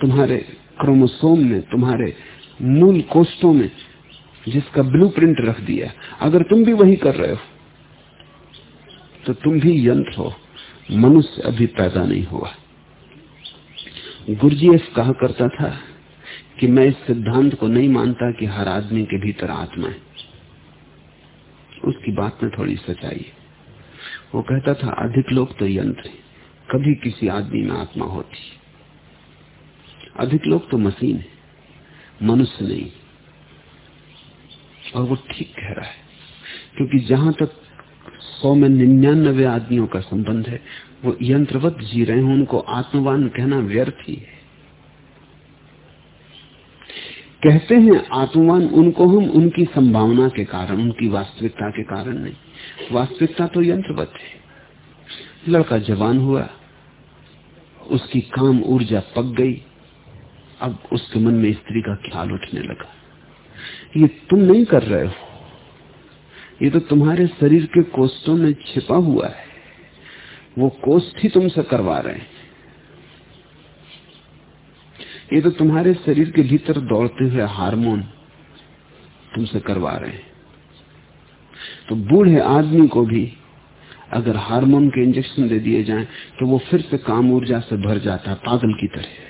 तुम्हारे क्रोमोसोम में तुम्हारे मूल कोष्टों में, जिसका ब्लूप्रिंट रख दिया अगर तुम भी वही कर रहे हो तो तुम भी यंत्र हो। मनुष्य अभी पैदा नहीं हुआ। गुरजीएफ कहा करता था कि मैं इस सिद्धांत को नहीं मानता कि हर आदमी के भीतर आत्मा है। उसकी बात में थोड़ी सच्चाई है। वो कहता था, अधिक लोग तो यंत्र है। कभी किसी आदमी में आत्मा होती अधिक लोग तो मशीन है। मनुष्य नहीं। और वो ठीक कह रहा है। क्योंकि जहाँ तक सौ में निन्यानबे आदमियों का संबंध है, वो यंत्रवत जी रहे हैं, उनको आत्मवान कहना व्यर्थ ही है। कहते हैं। आत्मवान, उनको हम उनकी संभावना के कारण, उनकी वास्तविकता के कारण नहीं। वास्तविकता तो यंत्रवत है। लड़का जवान हुआ, उसकी काम ऊर्जा पक गई, अब उसके मन में स्त्री का ख्याल उठने लगा। ये तुम नहीं कर रहे हो। ये तो तुम्हारे शरीर के कोष्ठों में छिपा हुआ है। वो कोष्ठ ही तुमसे करवा रहे हैं। ये तो तुम्हारे शरीर के भीतर दौड़ते हुए हार्मोन तुमसे करवा रहे हैं। तो बूढ़े आदमी को भी अगर हार्मोन के इंजेक्शन दे दिए जाएँ तो वो फिर से काम ऊर्जा से भर जाता है पागल की तरह।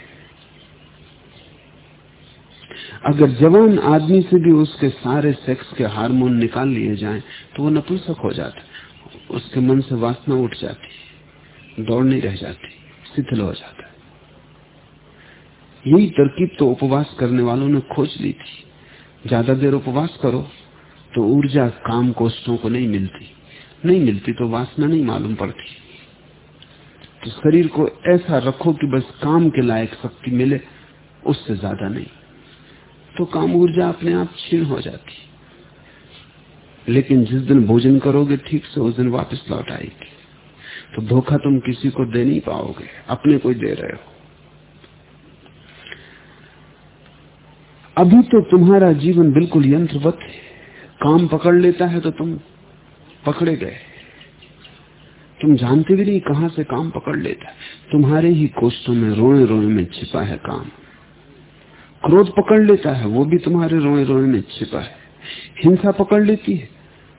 अगर जवान आदमी से भी उसके सारे सेक्स के हार्मोन निकाल लिए जाएँ तो वो नपुंसक हो जाता, उसके मन से वासना उठ जाती, दौड़ नहीं रह जाती, शिथिल हो जाता। यही तरकीब तो उपवास करने वालों ने खोज ली थी। ज़्यादा देर उपवास करो तो ऊर्जा काम कोष्ठों को नहीं मिलती। नहीं मिलती तो वासना नहीं मालूम पड़ती। तो शरीर को ऐसा रखो कि बस काम के लायक शक्ति मिले, उससे ज़्यादा नहीं। तो काम ऊर्जा अपने आप क्षीण हो जाती। लेकिन जिस दिन भोजन करोगे, ठीक से उस दिन वापस लौट आएगी। तो धोखा तुम किसी को दे नहीं पाओगे, अपने को दे रहे हो। अभी तो तुम्हारा जीवन बिल्कुल यंत्रवत है। काम पकड़ लेता है तो तुम पकड़े गए। तुम जानते भी नहीं कहाँ से काम पकड़ लेता है। तुम्हारे ही कोष्ठों में रोए रोए में छिपा है काम। क्रोध पकड़ लेता है, वो भी तुम्हारे रोए रोए में छिपा है। हिंसा पकड़ लेती है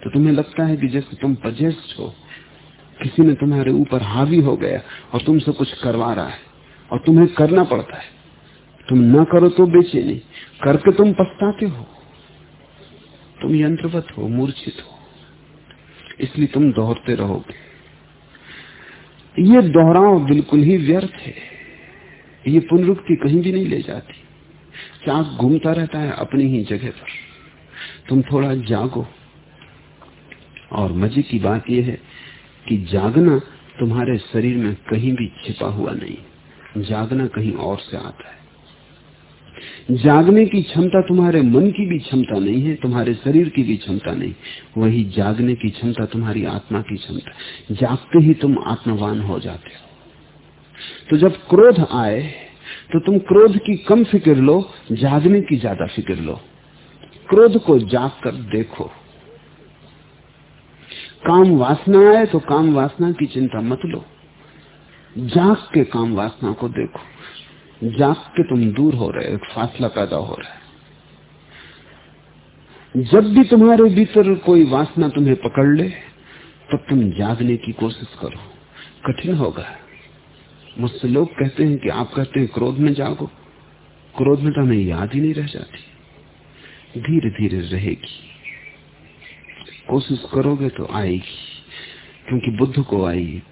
तो तुम्हें लगता है कि जैसे तुम पजेस्ट हो, किसी ने तुम्हारे ऊपर हावी हो गया और तुमसे कुछ करवा रहा है और तुम्हें करना पड़ता है। तुम ना करो तो बेचे नहीं करके तुम पछताते हो। तुम यंत्रवत हो, मूर्छित हो। इसलिए तुम दोहरते रहोगे। ये दोहराव बिल्कुल ही व्यर्थ है। ये पुनरुक्ति कहीं भी नहीं ले जाती। चाक घूमता रहता है अपनी ही जगह पर। तुम थोड़ा जागो। और मज़े की बात यह है कि जागना तुम्हारे शरीर में कहीं भी छिपा हुआ नहीं। जागना कहीं और से आता है। जागने की क्षमता तुम्हारे मन की भी क्षमता नहीं है, तुम्हारे शरीर की भी क्षमता नहीं। वही जागने की क्षमता तुम्हारी आत्मा की क्षमता जागते ही तुम आत्मवान हो जाते हो। तो जब क्रोध आए तो तुम क्रोध की कम फ़िक्र लो, जागने की ज़्यादा फ़िक्र लो। क्रोध को जाग कर देखो। काम वासना आए तो काम वासना की चिंता मत लो। जाग के काम वासना को देखो। जाग के तुम दूर हो रहे हो, एक फासला पैदा हो रहा है। जब भी तुम्हारे भीतर कोई वासना तुम्हें पकड़ ले, तब तुम जागने की कोशिश करो। कठिन होगा। मुझसे लोग कहते हैं कि आप कहते हैं, क्रोध में जागो। क्रोध में तो हमें याद ही नहीं रह जाती। धीरे धीरे रहेगी। कोशिश करोगे तो आएगी, क्योंकि बुद्ध को आई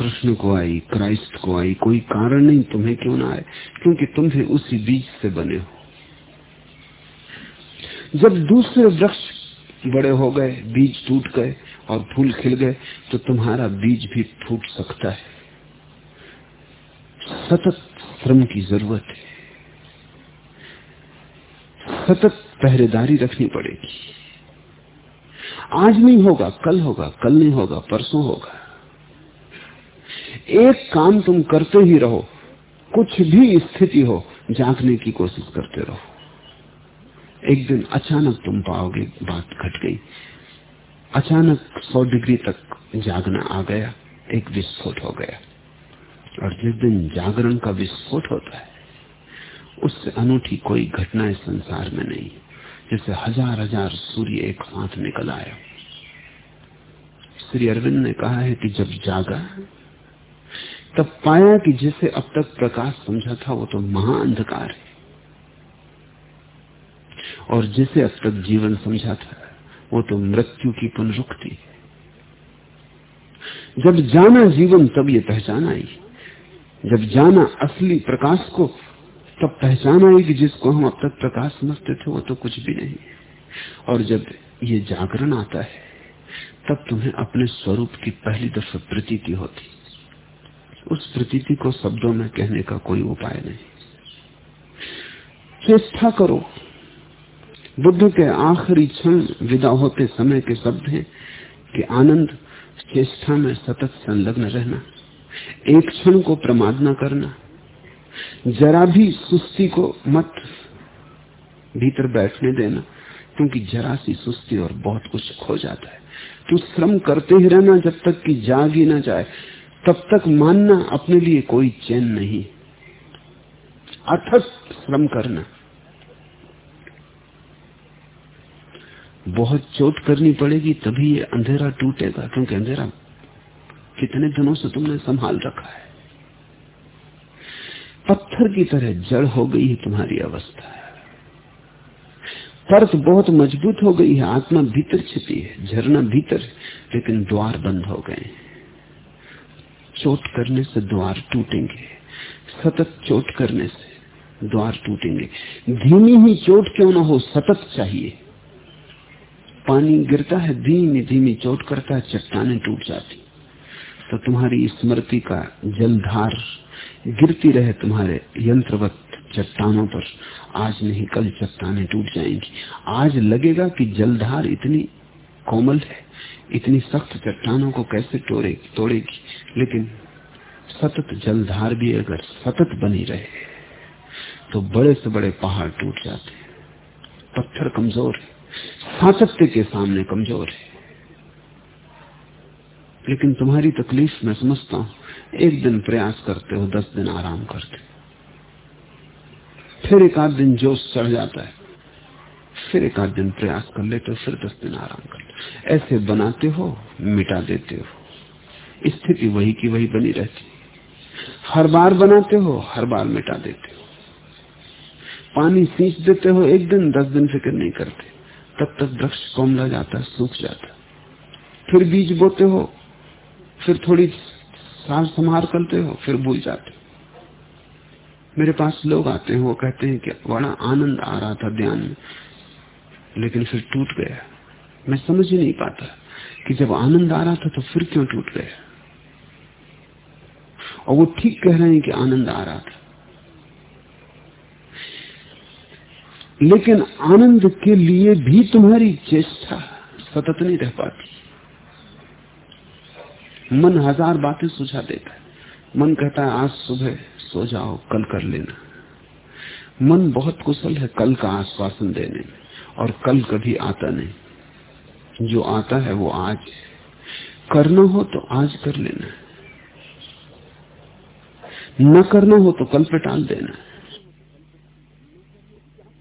कृष्ण को आई, क्राइस्ट को आई, कोई कारण नहीं तुम्हें क्यों ना आए? क्योंकि तुम भी उसी बीज से बने हो। जब दूसरे वृक्ष बड़े हो गए, बीज टूट गए और फूल खिल गए तो तुम्हारा बीज भी फूट सकता है। सतत श्रम की ज़रूरत है। सतत पहरेदारी रखनी पड़ेगी। आज नहीं होगा, कल होगा, कल नहीं होगा, परसों होगा। एक काम तुम करते ही रहो। कुछ भी स्थिति हो, जागने की कोशिश करते रहो। एक दिन अचानक तुम पाओगे, बात घट गई। अचानक सौ डिग्री तक जागना आ गया, एक विस्फोट हो गया। और जिस दिन जागरण का विस्फोट होता है, उससे अनूठी कोई घटना इस संसार में नहीं जैसे हज़ार हज़ार सूर्य एक साथ निकल आया श्री अरविंद ने कहा है कि जब जागा तब पाया कि जिसे अब तक प्रकाश समझा था, वो तो महाअंधकार है। और जिसे अब तक जीवन समझा था, वो तो मृत्यु की पुनरुक्ति है। जब जाना जीवन, तब ये पहचान आई। जब जाना असली प्रकाश को, तब पहचान आई कि जिसको हम अब तक प्रकाश समझते थे, वो तो कुछ भी नहीं और जब ये जागरण आता है, तब तुम्हें अपने स्वरूप की पहली दफ़ा प्रतीति होती। उस प्रतीति को शब्दों में कहने का कोई उपाय नहीं। चेष्टा करो। बुद्ध के आखिरी क्षण विदा होते समय के शब्द हैं कि आनंद, चेष्टा में सतत संलग्न रहना, एक क्षण को प्रमाद न करना, जरा भी सुस्ती को मत भीतर बैठने देना, क्योंकि जरा सी सुस्ती और बहुत कुछ खो जाता है। तू श्रम करते ही रहना जब तक कि जाग ही ना जाए। तब तक मानना अपने लिए कोई चैन नहीं। अथक श्रम करना। बहुत चोट करनी पड़ेगी तभी ये अंधेरा टूटेगा, क्योंकि अंधेरा कितने दिनों से तुमने संभाल रखा है। पत्थर की तरह जड़ हो गई है तुम्हारी अवस्था। परत बहुत मज़बूत हो गई है, आत्मा भीतर छिपी है, झरना भीतर, लेकिन द्वार बंद हो गए चोट करने से द्वार टूटेंगे। सतत चोट करने से द्वार टूटेंगे। धीमी ही चोट क्यों ना हो? सतत चाहिए। पानी गिरता है, धीमी धीमी चोट करता है, चट्टाने टूट जाती। तो तुम्हारी स्मृति का जलधार गिरती रहे तुम्हारे यंत्रवत चट्टानों पर। आज नहीं, कल चट्टाने टूट जाएँगी। आज लगेगा कि जलधार इतनी कोमल है। इतनी सख्त चट्टानों को कैसे तोड़ेगी तोड़ेगी? लेकिन सतत जलधार भी अगर सतत बनी रहे तो बड़े से बड़े पहाड़ टूट जाते हैं। पत्थर कमज़ोर है। सातत्य के सामने कमज़ोर है। लेकिन तुम्हारी तकलीफ़ मैं समझता हूँ, एक दिन प्रयास करते हो, दस दिन आराम करते फिर एक आध दिन जोश चढ़ जाता है। फिर एक आध दिन प्रयास कर लेते हो, फिर दस दिन आराम कर ले ऐसे बनाते हो, मिटा देते हो। स्थिति वही की वही बनी रहती हर बार बनाते हो, हर बार मिटा देते हो। पानी सींच देते हो, एक दिन, दस दिन फ़िक्र नहीं करते। तब तक वृक्ष कोमला जाता सूख जाता फिर बीज बोते हो, फिर थोड़ी सार संहार करते हो, फिर भूल जाते मेरे पास लोग आते हैं, वो कहते हैं कि बड़ा आनंद आ रहा था ध्यान में। लेकिन फिर टूट गया। मैं समझ ही नहीं पाता कि जब आनंद आ रहा था तो फिर क्यों टूट गया। और वो ठीक कह रहे हैं कि आनंद आ रहा था। लेकिन आनंद के लिए भी तुम्हारी चेष्टा सतत नहीं रह पाती। मन हज़ार बातें सुझा देता है। मन कहता है, आज सुबह सो जाओ, कल कर लेना। मन बहुत कुशल है, कल का आश्वासन देने में। और कल कभी आता नहीं। जो आता है वो आज करना हो तो आज कर लेना न करना हो तो कल पे टाल देना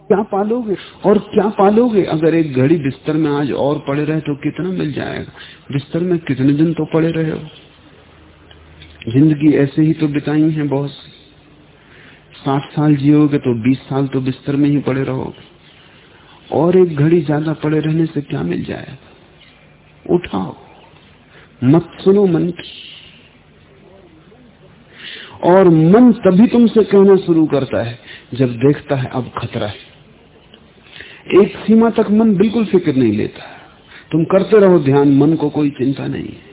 क्या पालोगे? और क्या पालोगे? अगर एक घड़ी बिस्तर में आज और पड़े रहे तो कितना मिल जाएगा? बिस्तर में कितने दिन तो पड़े रहे हो? ज़िंदगी ऐसे ही तो बिताई है बहुत साठ साल जियोगे तो बीस साल तो बिस्तर में ही पड़े रहोगे। और एक घड़ी ज़्यादा पड़े रहने से क्या मिल जाएगा उठाओ। मत सुनो मन की। और मन तभी तुमसे कहना शुरू करता है, जब देखता है अब खतरा है। एक सीमा तक मन बिल्कुल फ़िक्र नहीं लेता। तुम करते रहो ध्यान, मन को कोई चिंता नहीं है।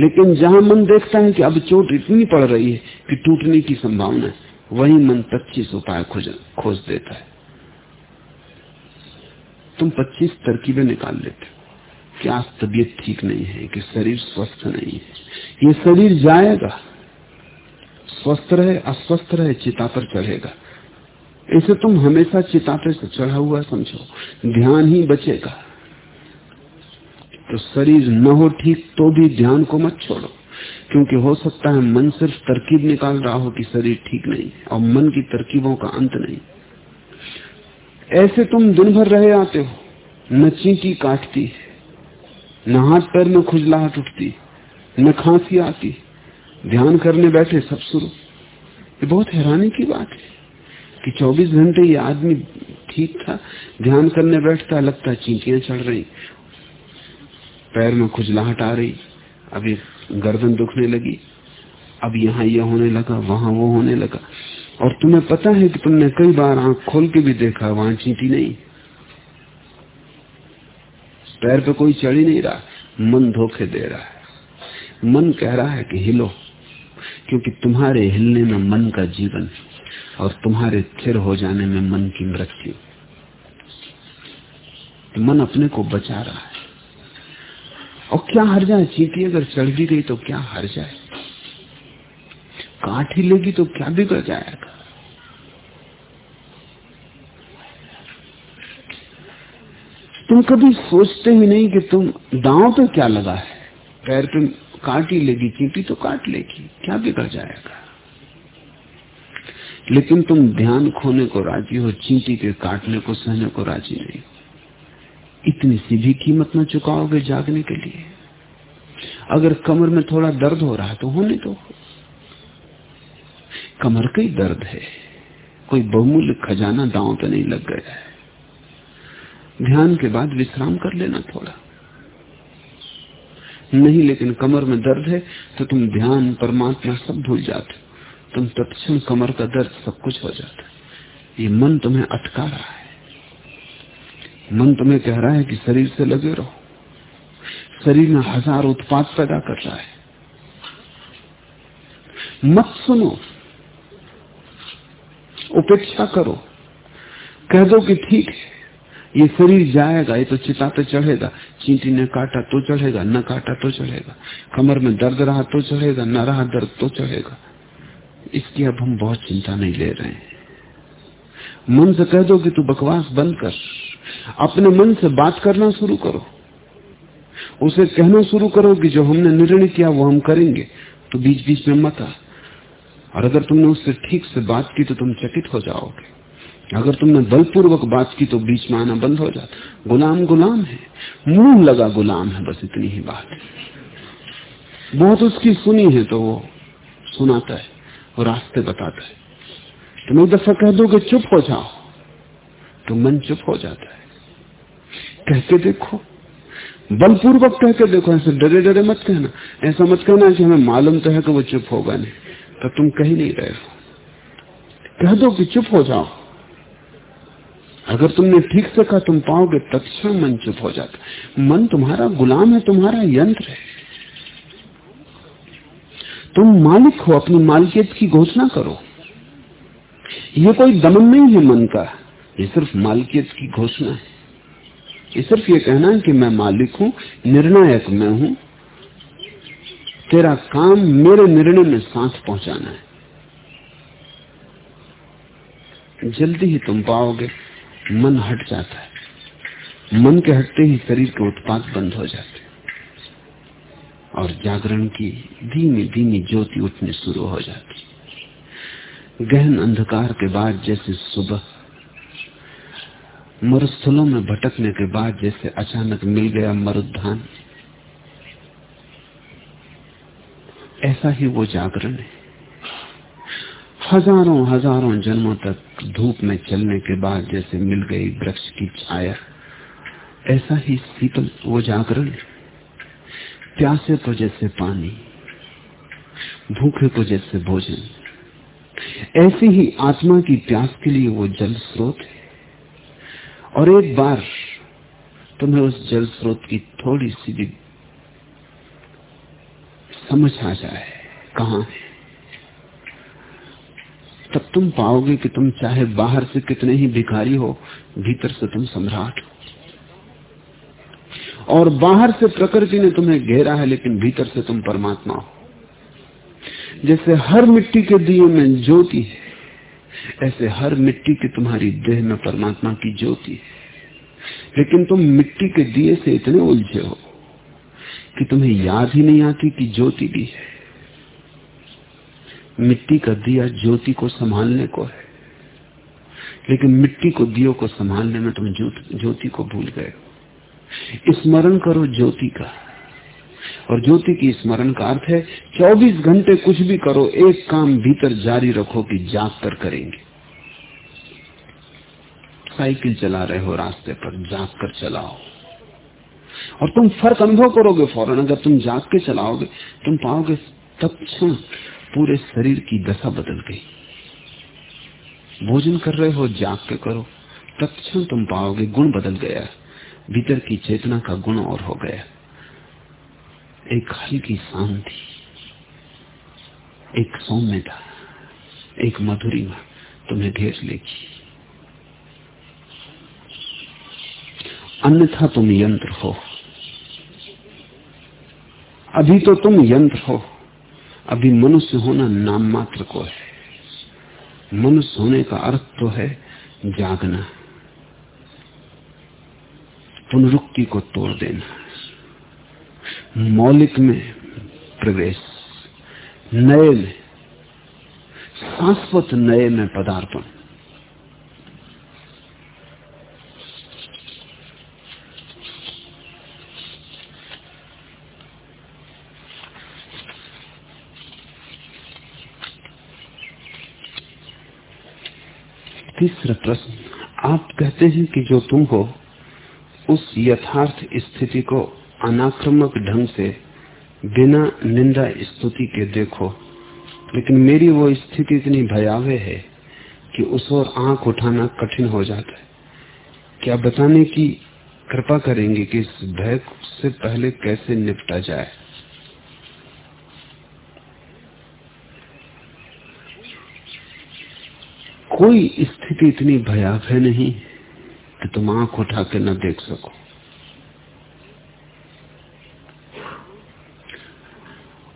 लेकिन जहाँ मन देखता है कि अब चोट इतनी पड़ रही है कि टूटने की संभावना है, वही मन पच्चीस उपाय खोज खोज देता है। तुम पच्चीस तरकीबें निकाल लेते कि आज तबीयत ठीक नहीं है, कि शरीर स्वस्थ नहीं है। ये शरीर जाएगा, स्वस्थ रहे, अस्वस्थ रहे, चिता पर चढ़ेगा। इसे तुम हमेशा चितापे से चढ़ा हुआ समझो, ध्यान ही बचेगा। तो शरीर न हो ठीक तो भी ध्यान को मत छोड़ो, क्योंकि हो सकता है मन सिर्फ़ तरकीब निकाल रहा हो कि शरीर ठीक नहीं और मन की तरकीबों का अंत नहीं। ऐसे तुम दिन भर रहे आते हो। न चींटी काटती, न हाथ पैर में खुजलाहट उठती, न खांसी आती। ध्यान करने बैठे सब शुरू। ये बहुत हैरानी की बात है कि 24 घंटे ये आदमी ठीक था, ध्यान करने बैठता, लगता चींटियाँ चढ़ रही। पैर में खुजलाहट आ रही अभी गर्दन दुखने लगी, अब यहाँ यह होने लगा, वहाँ वो होने लगा। और तुम्हें पता है कि तुमने कई बार आँख खोल के भी देखा, वहाँ चींटी नहीं। पैर पे कोई चढ़ ही नहीं रहा, मन धोखे दे रहा है। मन कह रहा है कि हिलो, क्योंकि तुम्हारे हिलने में मन का जीवन और तुम्हारे स्थिर हो जाने में मन की मृत्यु। तो मन अपने को बचा रहा है। और क्या हर जाए? चीटी अगर चढ़ भी गई तो क्या हर जाए? काट ही लेगी तो क्या बिगड़ जाएगा? तुम कभी सोचते ही नहीं कि तुम दांव पे क्या लगा है? पैर पे काट ही लेगी, चींटी तो काट लेगी, क्या बिगड़ जाएगा? लेकिन तुम ध्यान खोने को राज़ी हो, चींटी के काटने को, सहने को राज़ी नहीं इतनी सी भी कीमत न चुकाओगे जागने के लिए। अगर कमर में थोड़ा दर्द हो रहा है तो होने दो। कमर का ही दर्द है। कोई बहुमूल्य खजाना दांव पे नहीं लग गया है। ध्यान के बाद विश्राम कर लेना थोड़ा। नहीं, लेकिन कमर में दर्द है तो तुम ध्यान, परमात्मा सब भूल जाते तुम तत्म कमर का दर्द सब कुछ हो जाता ये मन तुम्हें अटका रहा है। मन तुम्हें कह रहा है कि शरीर से लगे रहो। शरीर में हज़ार उत्पाद पैदा कर रहा है। मत सुनो। उपेक्षा करो। कह दो कि ठीक है, ये शरीर जाएगा, ये तो चिता पे चढ़ेगा, चींटी ने काटा तो चढ़ेगा, न काटा तो चढ़ेगा, कमर में दर्द रहा तो चढ़ेगा, न रहा दर्द तो चढ़ेगा। इसकी अब हम बहुत चिंता नहीं ले रहे हैं। मन से कह दो कि तू बकवास बंद कर, अपने मन से बात करना शुरू करो। उसे कहना शुरू करो कि जो हमने निर्णय किया वो हम करेंगे तो बीच बीच में मत आ। और अगर तुमने उससे ठीक से बात की तो तुम चकित हो जाओगे। अगर तुमने बलपूर्वक बात की तो बीच में आना बंद हो जाता गुलाम गुलाम है। मुँह लगा गुलाम है, बस इतनी ही बात बहुत उसकी सुनी है तो वो सुनाता है और रास्ते बताता है। तुम एक दफ़ा कह दो कि चुप हो जाओ। तो मन चुप हो जाता है। कह के देखो। बलपूर्वक कह के देखो, ऐसे डरे डरे मत कहना। ऐसा मत कहना कि हमें मालूम तो है कि वो चुप होगा नहीं। तो तुम कह नहीं रहे हो। कह दो कि चुप हो जाओ। अगर तुमने ठीक से कहा, तुम पाओगे तत्म मन चुप हो जाता मन तुम्हारा, गुलाम है तुम्हारा, यंत्र है। तुम मालिक हो, अपनी मालिकियत की घोषणा करो। ये कोई दमन नहीं है मन का। ये सिर्फ़ मालिकियत की घोषणा है। ये सिर्फ़ ये कहना है कि मैं मालिक हूँ, निर्णायक मैं हूँ तेरा काम मेरे निर्णय में सांस पहुंचाना है। जल्दी ही तुम पाओगे, मन हट जाता है। मन के हटते ही शरीर के उत्पाद बंद हो जाते और जागरण की धीमी धीमी ज्योति उठनी शुरू हो जाती गहन अंधकार के बाद जैसे सुबह, मरुस्थलों में भटकने के बाद जैसे अचानक मिल गया मरुद्धान। ऐसा ही वो जागरण है। हज़ारों हज़ारों जन्मों तक धूप में चलने के बाद जैसे मिल गई वृक्ष की छाया, ऐसा ही शीतल वो जागरण प्यासे को जैसे पानी, भूखे को जैसे भोजन, ऐसी ही आत्मा की प्यास के लिए वो जल स्रोत है। और एक बार तुम्हें उस जल स्रोत की थोड़ी सी भी समझ आ जाए। कहा है? तब तुम पाओगे कि तुम चाहे बाहर से कितने ही भिखारी हो, भीतर से तुम सम्राट हो। और बाहर से प्रकृति ने तुम्हें घेरा है, लेकिन भीतर से तुम परमात्मा हो। जैसे हर मिट्टी के दिए में ज्योति है, ऐसे हर मिट्टी की तुम्हारी देह में परमात्मा की ज्योति है। लेकिन तुम मिट्टी के दिए से इतने उलझे हो कि तुम्हें याद ही नहीं आती कि ज्योति भी है। मिट्टी का दिया ज्योति को संभालने को है। लेकिन मिट्टी को दियो को संभालने में तुम ज्योति को भूल गए हो। स्मरण करो ज्योति का। और ज्योति की स्मरण का अर्थ है 24 घंटे कुछ भी करो, एक काम भीतर जारी रखो कि जाग कर करेंगे। साइकिल चला रहे हो रास्ते पर, जाग कर चलाओ। और तुम फ़र्क अनुभव करोगे फ़ौरन, अगर तुम जाग के चलाओगे, तुम पाओगे तब क्षण पूरे शरीर की दशा बदल गई। भोजन कर रहे हो, जाग के करो तत्क्षण तुम पाओगे गुण बदल गया भीतर की चेतना का गुण और हो गया एक हल्की शांति, एक सौम्यता एक मधुरिमा तुम्हें घेर लेगी। अन्यथा तुम यंत्र हो। अभी तो तुम यंत्र हो। अभी मनुष्य होना नाम मात्र को है। मनुष्य होने का अर्थ तो है जागना। पुनरुक्ति को तोड़ देना। मौलिक में प्रवेश। नए में। शाश्वत नए में पदार्पण। तीसरा प्रश्न, आप कहते हैं कि जो तुम हो, उस यथार्थ स्थिति को अनाक्रमक ढंग से बिना निंदा स्तुति के देखो। लेकिन मेरी वो स्थिति इतनी भयावह है कि उस ओर आँख उठाना कठिन हो जाता है। क्या बताने की कृपा करेंगे कि इस भय से पहले कैसे निपटा जाए? कोई स्थिति इतनी भयावह नहीं कि तुम आँख उठा के न देख सको।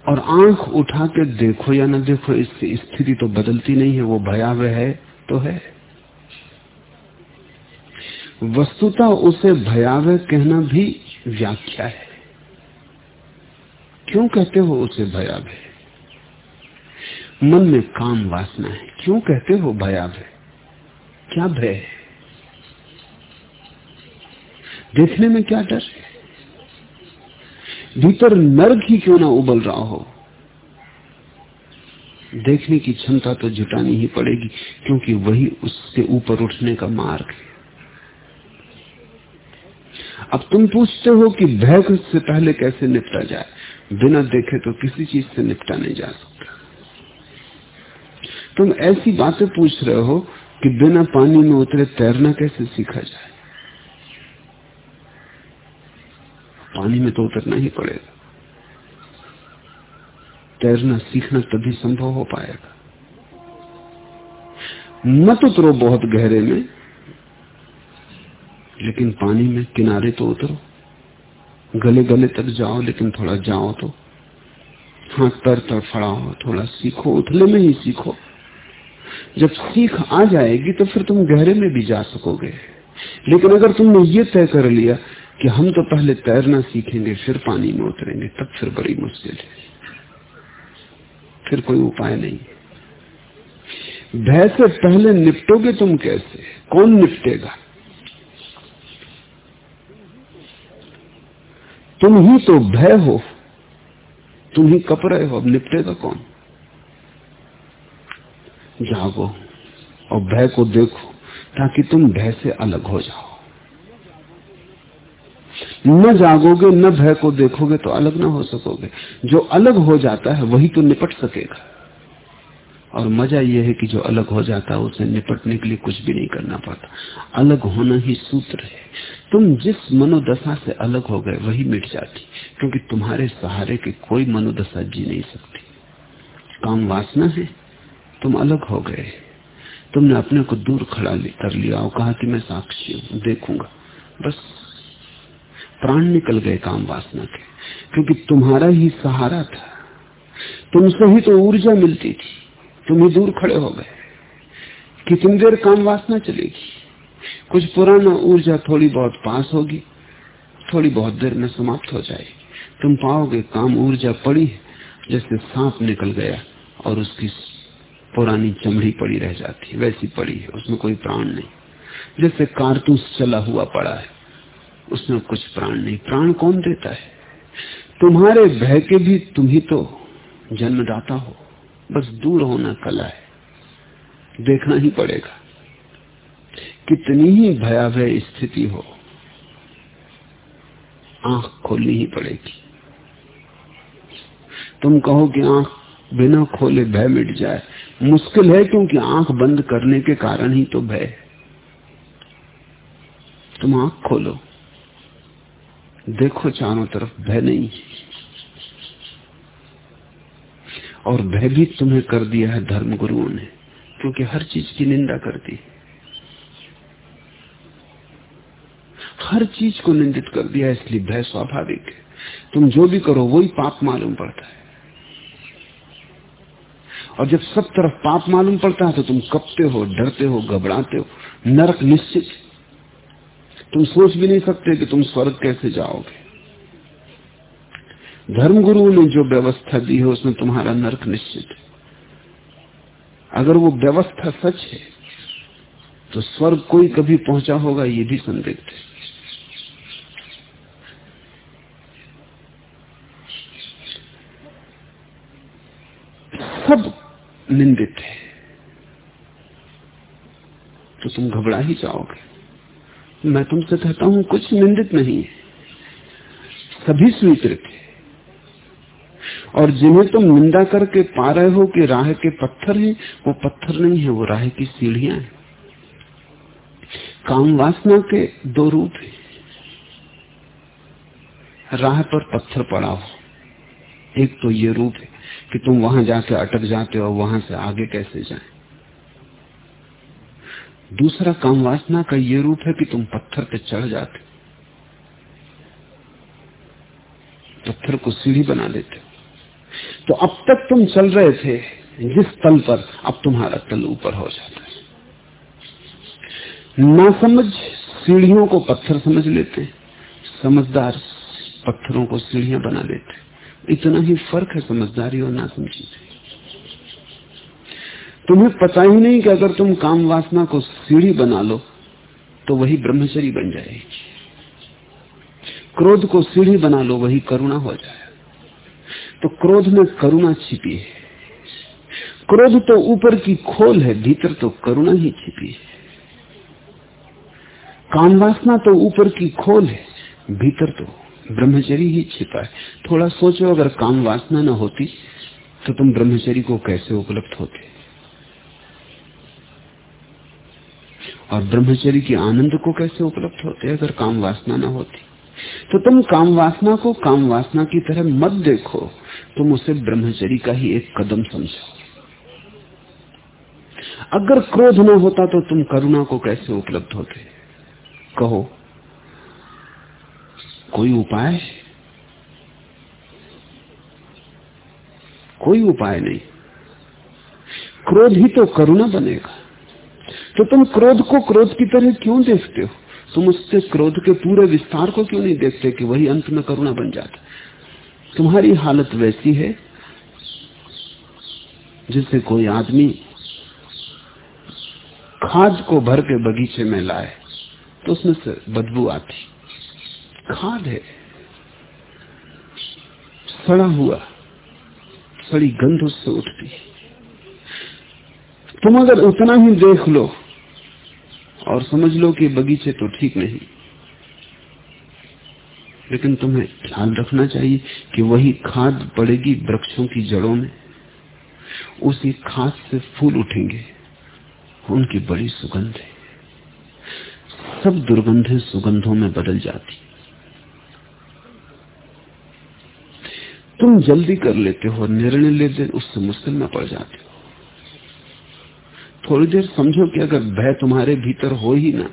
और आँख उठा के देखो या न देखो, इसकी स्थिति तो बदलती नहीं है, वो भयावह है तो है। वस्तुता उसे भयावह कहना भी व्याख्या है। क्यों कहते हो उसे भयावह? मन में काम वासना है। क्यों कहते हो भया भय? क्या भय है? देखने में क्या डर है? भीतर नर्क ही क्यों ना उबल रहा हो? देखने की क्षमता तो जुटानी ही पड़ेगी, क्योंकि वही उससे ऊपर उठने का मार्ग है। अब तुम पूछते हो कि भय से पहले कैसे निपटा जाए? बिना देखे तो किसी चीज़ से निपटा नहीं जा सकता। तुम ऐसी बातें पूछ रहे हो कि बिना पानी में उतरे तैरना कैसे सीखा जाए? पानी में तो उतरना ही पड़ेगा। तैरना सीखना तभी संभव हो पाएगा। मत उतरो बहुत गहरे में, लेकिन पानी में किनारे तो उतरो। गले गले तक जाओ, लेकिन थोड़ा जाओ तो। हाथ पैर तड़फड़ाओ थोड़ा सीखो, उथले में ही सीखो। जब सीख आ जाएगी तो फिर तुम गहरे में भी जा सकोगे। लेकिन अगर तुमने ये तय कर लिया कि हम तो पहले तैरना सीखेंगे, फिर पानी में उतरेंगे, तब फिर बड़ी मुश्किल है। फिर कोई उपाय नहीं। भय से पहले निपटोगे तुम कैसे? कौन निपटेगा? तुम ही तो भय हो, तुम ही कप रहे हो, अब निपटेगा कौन? जागो और भय को देखो ताकि तुम भय से अलग हो जाओ। न जागोगे, न भय को देखोगे तो अलग ना हो सकोगे। जो अलग हो जाता है, वही तो निपट सकेगा। और मज़ा यह है कि जो अलग हो जाता है, उसे निपटने के लिए कुछ भी नहीं करना पड़ता। अलग होना ही सूत्र है। तुम जिस मनोदशा से अलग हो गए, वही मिट जाती। क्योंकि तुम्हारे सहारे की कोई मनोदशा जी नहीं सकती। काम वासना है। तुम अलग हो गए। तुमने अपने को दूर खड़ा कर लिया और कहा कि मैं साक्षी हूँ, देखूँगा। बस। प्राण निकल गए काम वासना के, क्योंकि तुम्हारा ही सहारा था। तुमसे ही तो ऊर्जा मिलती थी। तुम ही दूर खड़े हो गए। कितनी देर काम वासना चलेगी? कुछ पुराना ऊर्जा थोड़ी बहुत पास होगी, थोड़ी बहुत देर में समाप्त हो जाएगी। तुम पाओगे काम ऊर्जा पड़ी जैसे सांप निकल गया और उसकी पुरानी चमड़ी पड़ी रह जाती है, वैसी पड़ी है, उसमें कोई प्राण नहीं। जैसे कारतूस चला हुआ पड़ा है, उसमें कुछ प्राण नहीं। प्राण कौन देता है? तुम्हारे भय के भी तुम ही तो जन्मदाता हो। बस दूर होना कला है, देखना ही पड़ेगा। कितनी ही भयावह स्थिति हो, आँख खोलनी ही पड़ेगी। तुम कहो कि आँख बिना खोले भय मिट जाए। मुश्किल है क्योंकि आँख बंद करने के कारण ही तो भय। तुम आँख खोलो। देखो चारों तरफ़ भय नहीं। और भय भी तुम्हें कर दिया है धर्म गुरुओं ने, क्योंकि हर चीज़ की निंदा कर दी हर चीज़ को निंदित कर दिया इसलिए भय स्वाभाविक है। तुम जो भी करो, वही पाप मालूम पड़ता है। और जब सब तरफ़ पाप मालूम पड़ता है तो तुम कपते हो, डरते हो, घबराते हो, नरक निश्चित। तुम सोच भी नहीं सकते कि तुम स्वर्ग कैसे जाओगे। धर्मगुरु ने जो व्यवस्था दी है, उसमें तुम्हारा नरक निश्चित। है अगर वो व्यवस्था सच है तो स्वर्ग कोई कभी पहुँचा होगा, ये भी संदिग्ध है। सब निंदित है तो तुम घबरा ही जाओगे। मैं तुमसे कहता हूँ, कुछ निंदित नहीं है, सभी स्वीकृत है। और जिन्हें तुम निंदा करके पा रहे हो कि राह के पत्थर हैं, वो पत्थर नहीं है, वो राह की सीढ़ियाँ हैं। काम वासना के दो रूप है। राह पर पत्थर पड़ा हो, एक तो ये रूप है कि तुम वहाँ जाके अटक जाते हो वहाँ से आगे कैसे जाए? दूसरा काम वासना का ये रूप है कि तुम पत्थर पे चढ़ जाते पत्थर को सीढ़ी बना लेते हो। तो अब तक तुम चल रहे थे, जिस तल पर अब तुम्हारा तल ऊपर हो जाता है। ना समझ सीढ़ियों को पत्थर समझ लेते समझदार पत्थरों को सीढ़ियाँ बना लेते इतना ही फ़र्क है समझदारी और ना समझी तुम्हें पता ही नहीं कि अगर तुम काम वासना को सीढ़ी बना लो तो वही ब्रह्मचरी बन जाएगी। क्रोध को सीढ़ी बना लो, वही करुणा हो जाए। तो क्रोध में करुणा छिपी है। क्रोध तो ऊपर की खोल है, भीतर तो करुणा ही छिपी है। काम वासना तो ऊपर की खोल है, भीतर तो ब्रह्मचरी ही छिपा है। थोड़ा सोचो, अगर काम वासना न होती तो तुम ब्रह्मचरी को कैसे उपलब्ध होते? और ब्रह्मचरी के आनंद को कैसे उपलब्ध होते, अगर काम वासना न होती? तो तुम काम वासना को काम वासना की तरह मत देखो, तुम उसे ब्रह्मचरी का ही एक कदम समझो। अगर क्रोध न होता तो तुम करुणा को कैसे उपलब्ध होते? कहो कोई उपाय? कोई उपाय नहीं। क्रोध ही तो करुणा बनेगा। तो तुम क्रोध को क्रोध की तरह क्यों देखते हो? तुम उससे क्रोध के पूरे विस्तार को क्यों नहीं देखते कि वही अंत में करुणा बन जाता? तुम्हारी हालत वैसी है जिससे कोई आदमी खाद को भर के बगीचे में लाए तो उसमें से बदबू आती। खाद है। सड़ा हुआ, सड़ी गंध उससे उठती तुम अगर उतना ही देख लो और समझ लो कि बगीचे तो ठीक नहीं, लेकिन तुम्हें ख्याल रखना चाहिए कि वही खाद पड़ेगी वृक्षों की जड़ों में। उसी खाद से फूल उठेंगे, उनकी बड़ी सुगंध है। सब दुर्गंधें सुगंधों में बदल जाती। तुम जल्दी कर लेते हो निर्णय लेते उससे मुश्किल में पड़ जाते। हो थोड़ी देर समझो कि अगर भय तुम्हारे भीतर हो ही ना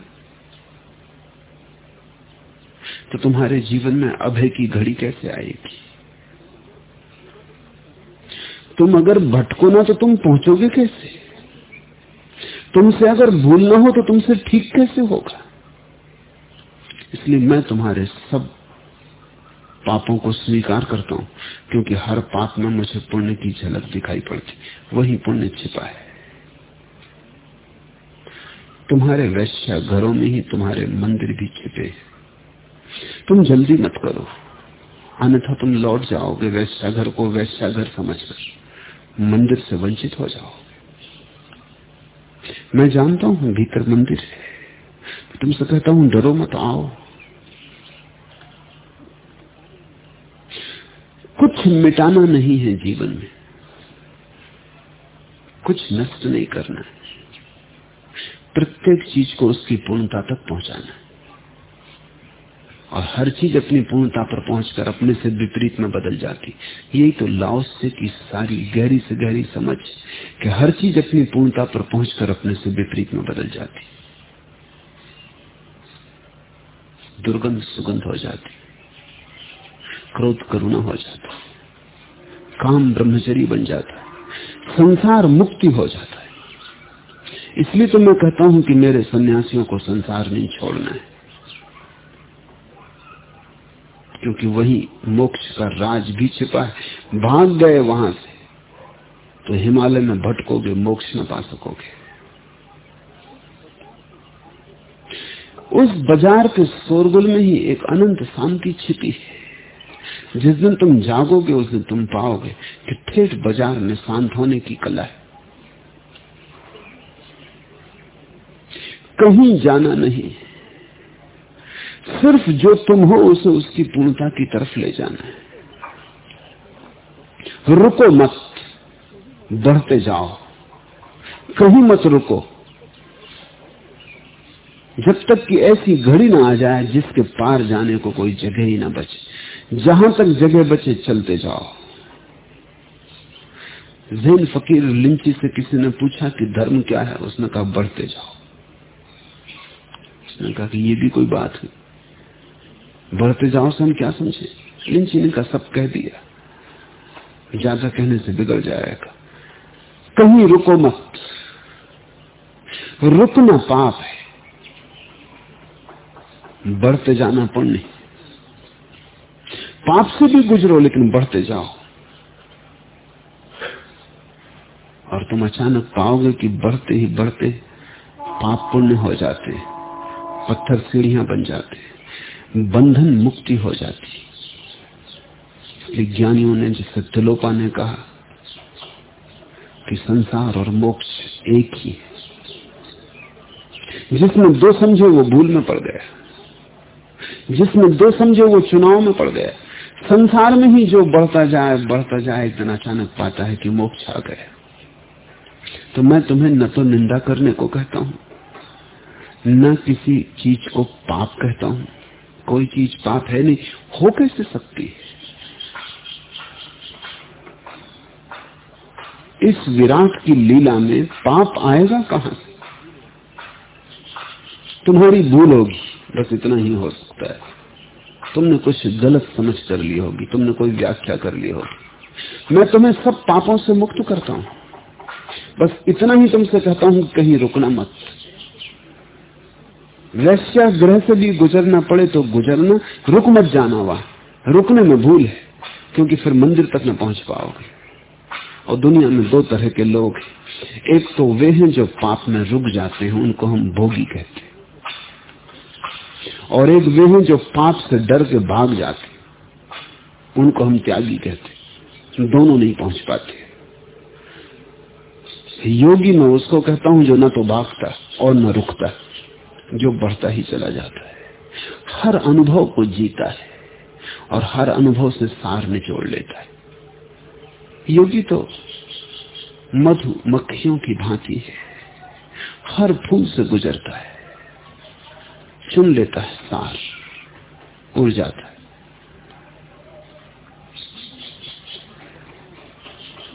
तो तुम्हारे जीवन में अभय की घड़ी कैसे आएगी? तुम अगर भटको ना तो तुम पहुंचोगे कैसे? तुमसे अगर भूल ना हो तो तुमसे ठीक कैसे होगा? इसलिए मैं तुम्हारे सब पापों को स्वीकार करता हूँ, क्योंकि हर पाप में मुझे पुण्य की झलक दिखाई पड़ती वही पुण्य छिपा है। तुम्हारे वैश्या घरों में ही तुम्हारे मंदिर भी छिपे तुम जल्दी मत करो, अन्यथा तुम लौट जाओगे वैश्या घर को वैश्या घर समझकर, मंदिर से वंचित हो जाओ मैं जानता हूँ भीतर मंदिर है तुमसे कहता हूँ, डरो मत, आओ। कुछ मिटाना नहीं है जीवन में। कुछ नष्ट नहीं करना है। प्रत्येक चीज़ को उसकी पूर्णता तक पहुंचाना और हर चीज़ अपनी पूर्णता पर पहुंचकर अपने से विपरीत में बदल जाती। यही तो लाओस से की सारी गहरी से गहरी समझ कि हर चीज़ अपनी पूर्णता पर पहुंचकर अपने से विपरीत में बदल जाती। दुर्गंध सुगंध हो जाती। क्रोध करुणा हो जाता है। काम ब्रह्मचरी बन जाता है। संसार मुक्ति हो जाता है। इसलिए तो मैं कहता हूँ कि मेरे सन्यासियों को संसार नहीं छोड़ना है। क्योंकि वही मोक्ष का राज भी छिपा है। भाग गए वहाँ से तो हिमालय में भटकोगे, मोक्ष न पा सकोगे। उस बाज़ार के शोरगुल में ही एक अनंत शांति छिपी है। जिस दिन तुम जागोगे, उस दिन तुम पाओगे कि ठेठ बाज़ार में शांत होने की कला है। कहीं जाना नहीं। सिर्फ़ जो तुम हो, उसे उसकी पूर्णता की तरफ़ ले जाना है। रुको मत, बढ़ते जाओ। कहीं मत रुको। जब तक कि ऐसी घड़ी ना आ जाए जिसके पार जाने को कोई जगह ही ना बचे। जहाँ तक जगह बचे चलते जाओ। जैन फकीर लिंची से किसी ने पूछा कि धर्म क्या है, उसने कहा, बढ़ते जाओ। उसने कहा कि ये भी कोई बात है। बढ़ते जाओ से हम क्या समझे? लिंची ने कहा, सब कह दिया। ज़्यादा कहने से बिगड़ जाएगा। कहीं रुको मत। रुकना पाप है। बढ़ते जाना पुण्य। पाप से भी गुजरो, लेकिन बढ़ते जाओ। और तुम अचानक पाओगे कि बढ़ते ही बढ़ते पाप पुण्य हो जाते, पत्थर सीढ़ियाँ बन जाते, बंधन मुक्ति हो जाती। विज्ञानियों ने जिसे तिलोपा ने कहा कि संसार और मोक्ष एक ही है। जिसमें दो समझे वो भूल में पड़ गया। जिसमें दो समझे वो चुनाव में पड़ गया। संसार में ही जो बढ़ता जाए बढ़ता जाए, इतना अचानक पाता है कि मोक्ष आ गया। तो मैं तुम्हें न तो निंदा करने को कहता हूँ, न किसी चीज़ को पाप कहता हूँ। कोई चीज़ पाप है नहीं, हो कैसे सकती है? इस विराट की लीला में पाप आएगा कहाँ तुम्हारी भूल होगी, बस इतना ही हो सकता है। तुमने कुछ गलत समझ कर ली होगी, तुमने कोई व्याख्या कर ली होगी। मैं तुम्हें सब पापों से मुक्त करता हूँ। बस इतना ही तुमसे कहता हूँ, कहीं रुकना मत। वैश्या ग्रह से भी गुजरना पड़े तो गुजरना, रुक मत जाना वहाँ। रुकने में भूल है, क्योंकि फिर मंदिर तक न पहुँच पाओगे। और दुनिया में दो तरह के लोग एक तो वे हैं जो पाप में रुक जाते हैं, उनको हम भोगी कहते हैं। और एक वे हैं जो पाप से डर के भाग जाते, उनको हम त्यागी कहते दोनों नहीं पहुँच पाते। योगी मैं उसको कहता हूँ जो न तो भागता और न रुकता, जो बढ़ता ही चला जाता है। हर अनुभव को जीता है और हर अनुभव से सार निचोड़ लेता है। योगी तो मधु मक्खियों की भांति है, हर फूल से गुजरता है। चुन लेता है सार। उड़ जाता है।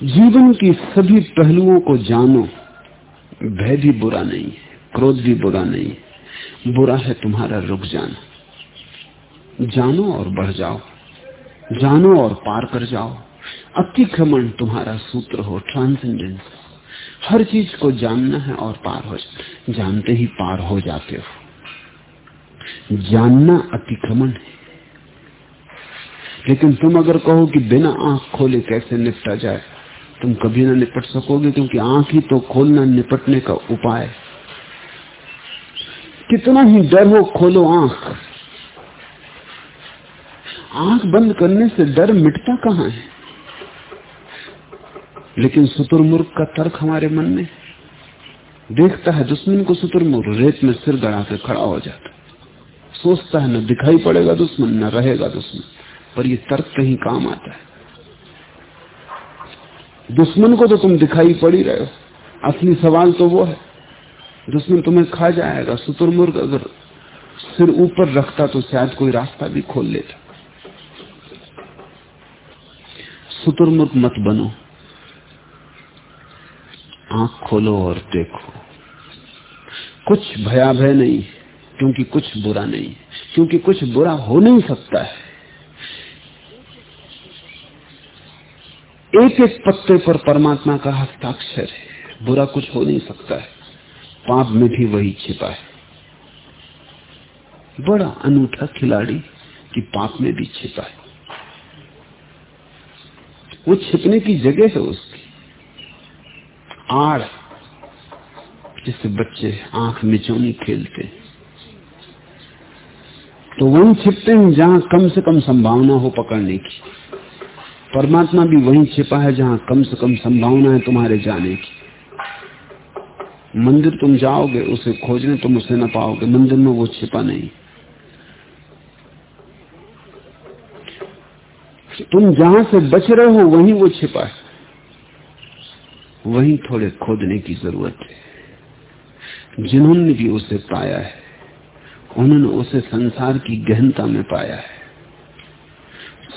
जीवन की सभी पहलुओं को जानो, भय भी बुरा नहीं है, क्रोध भी बुरा नहीं है। बुरा है तुम्हारा रुक जाना। जानो और बढ़ जाओ। जानो और पार कर जाओ। अतिक्रमण तुम्हारा सूत्र हो ट्रांसेंडेंस हर चीज़ को जानना है और पार हो जानते ही पार हो जाते हो। जानना अतिक्रमण है। लेकिन तुम अगर कहो कि बिना आँख खोले कैसे निपटा जाए, तुम कभी ना निपट सकोगे क्योंकि आँख ही तो खोलना निपटने का उपाय कितना ही डर हो खोलो आँख। आँख बंद करने से डर मिटता कहाँ है? लेकिन सुतुरमुर्ग का तर्क हमारे मन में देखता है दुश्मन को सुतुरमुर्ग, रेत में सिर गड़ा के खड़ा हो जाता सोचता है, न दिखाई पड़ेगा दुश्मन, न रहेगा दुश्मन। पर ये तर्क कहीं काम आता है। दुश्मन को तो तुम दिखाई पड़ ही रहे हो। असली सवाल तो वो है, दुश्मन तुम्हें खा जाएगा, सुतुरमुर्ग अगर सिर ऊपर रखता तो शायद कोई रास्ता भी खोल लेता। सुतुरमुर्ग मत बनो। आँख खोलो और देखो। कुछ भया भय नहीं क्योंकि कुछ बुरा नहीं है। क्योंकि कुछ बुरा हो नहीं सकता है। एक एक पत्ते पर परमात्मा का हस्ताक्षर है। बुरा कुछ हो नहीं सकता है। पाप में भी वही छिपा है। बड़ा अनूठा खिलाड़ी कि पाप में भी छिपा है। वो छिपने की जगह है उसकी। आड़, जिससे बच्चे आँख मिचौनी खेलते तो वहीं छिपते हैं जहाँ कम से कम संभावना हो पकड़ने की परमात्मा भी वहीं छिपा है जहाँ कम से कम संभावना है तुम्हारे जाने की। मंदिर तुम जाओगे, उसे खोजने तुम उसे न पाओगे, मंदिर में वो छिपा नहीं। तुम जहाँ से बच रहे हो, वहीं वो छिपा है। वहीं थोड़े खोदने की ज़रूरत है। जिन्होंने भी उसे पाया है। उन्होंने उसे संसार की गहनता में पाया है।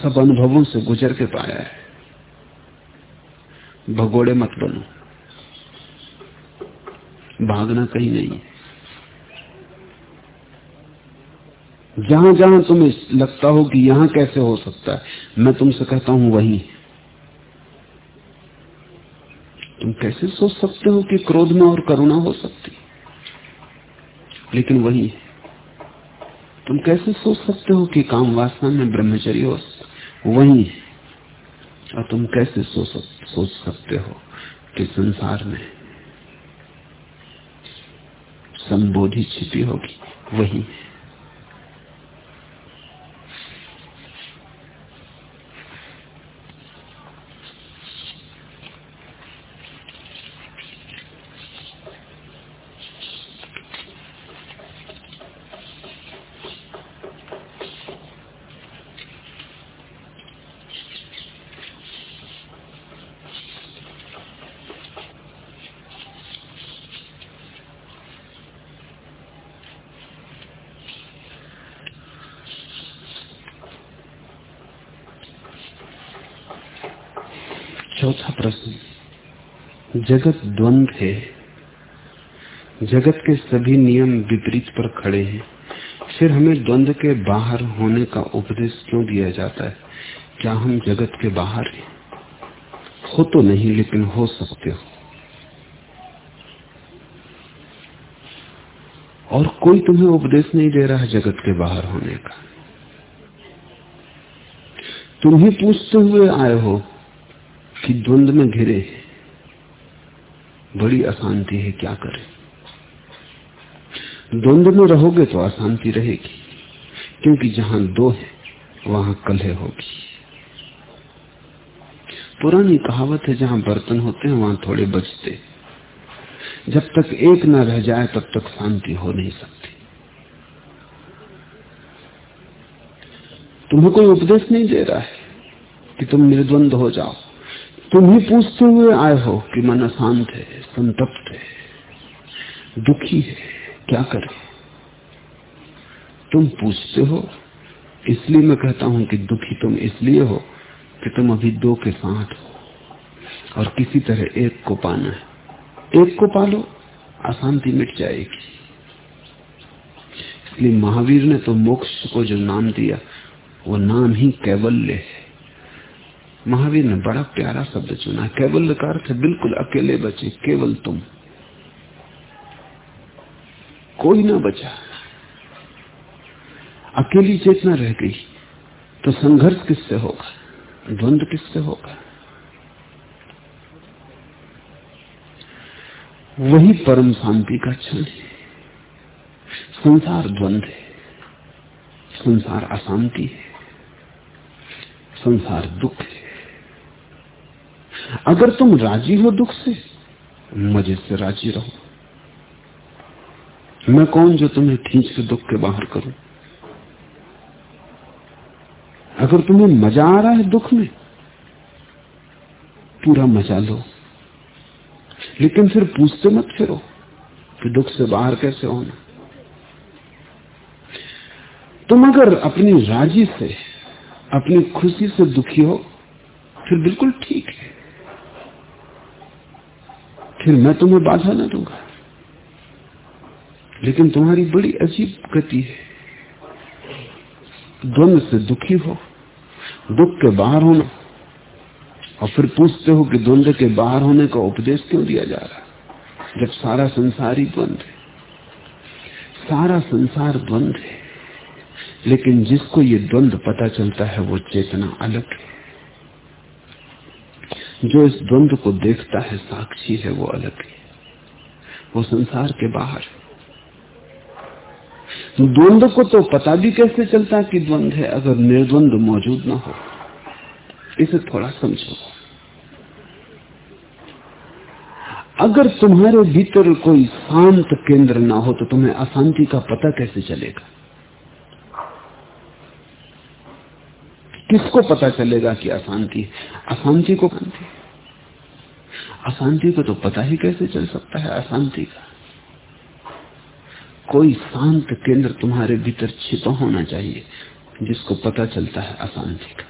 सब अनुभवों से गुजर के पाया है। भगोड़े मत बनो। भागना कहीं नहीं है। जहाँ जहाँ तुम्हें लगता हो कि यहाँ कैसे हो सकता है, मैं तुमसे कहता हूँ वहीं। तुम कैसे सोच सकते हो कि क्रोध में और करुणा हो सकती? लेकिन वही है। तुम कैसे सोच सकते हो कि काम वासना में ब्रह्मचर्य वही है। और तुम कैसे सोच सोच सकते हो कि संसार में संबोधि छिपी होगी? वही है चौथा प्रश्न जगत द्वंद है। जगत के सभी नियम विपरीत पर खड़े हैं। फिर हमें द्वंद के बाहर होने का उपदेश क्यों दिया जाता है? क्या हम जगत के बाहर हैं? हो तो नहीं, लेकिन हो सकते हो। और कोई तुम्हें उपदेश नहीं दे रहा है जगत के बाहर होने का। तुम ही पूछते हुए आए हो कि द्वंद में घिरे बड़ी अशांति है, क्या करें? द्वंद में रहोगे तो अशांति रहेगी, क्योंकि जहाँ दो है, वहाँ कलह होगी। पुरानी कहावत है, जहाँ बर्तन होते हैं, वहाँ थोड़े बचते जब तक एक न रह जाए, तब तक शांति हो नहीं सकती। तुम्हें कोई उपदेश नहीं दे रहा है कि तुम निर्द्वंद हो जाओ। तुम ही पूछते हुए आए हो कि मन अशांत है, संतप्त है, दुखी है, क्या करे? तुम पूछते हो, इसलिए मैं कहता हूँ कि दुखी तुम इसलिए हो कि तुम अभी दो के साथ हो और किसी तरह एक को पाना है। एक को पालो, अशांति मिट जाएगी। इसलिए महावीर ने तो मोक्ष को जो नाम दिया, वो नाम ही कैवल्य है। महावीर ने बड़ा प्यारा शब्द चुना, केवल का अर्थ बिल्कुल अकेले बचे, केवल तुम। कोई ना बचा। अकेली चेतना रह गई तो संघर्ष किससे होगा? द्वंद किससे होगा? वही परम शांति का क्षण है। संसार द्वंद है, संसार अशांति है, संसार दुख है। अगर तुम राज़ी हो दुख से, मज़े से राज़ी रहो। मैं कौन जो तुम्हें खींच के दुख के बाहर करूँ? अगर तुम्हें मज़ा आ रहा है दुख में, पूरा मज़ा लो। लेकिन फिर पूछते मत फिरो कि दुख से बाहर कैसे होना। तुम अगर अपनी राज़ी से, अपनी खुशी से दुखी हो, फिर बिल्कुल ठीक है। फिर मैं तुम्हें बाधा न दूँगा। लेकिन तुम्हारी बड़ी अजीब गति है। द्वंद से दुखी हो, दुख के बाहर होना, और फिर पूछते हो कि द्वंद के बाहर होने का उपदेश क्यों दिया जा रहा है? जब सारा संसार ही द्वंद है। सारा संसार द्वंद है, लेकिन जिसको ये द्वंद पता चलता है, वो चेतना अलग है। जो इस द्वंद को देखता है, साक्षी है, वो अलग है। वो संसार के बाहर है। द्वंद को तो पता भी कैसे चलता कि द्वंद है, अगर निर्द्वंद मौजूद ना हो, इसे थोड़ा समझो। अगर तुम्हारे भीतर कोई शांत केंद्र ना हो तो तुम्हें अशांति का पता कैसे चलेगा? किसको पता चलेगा कि अशांति अशांति को शांति अशांति को तो पता ही कैसे चल सकता है अशांति का? कोई शांत केंद्र तुम्हारे भीतर छिपा होना चाहिए, जिसको पता चलता है अशांति का।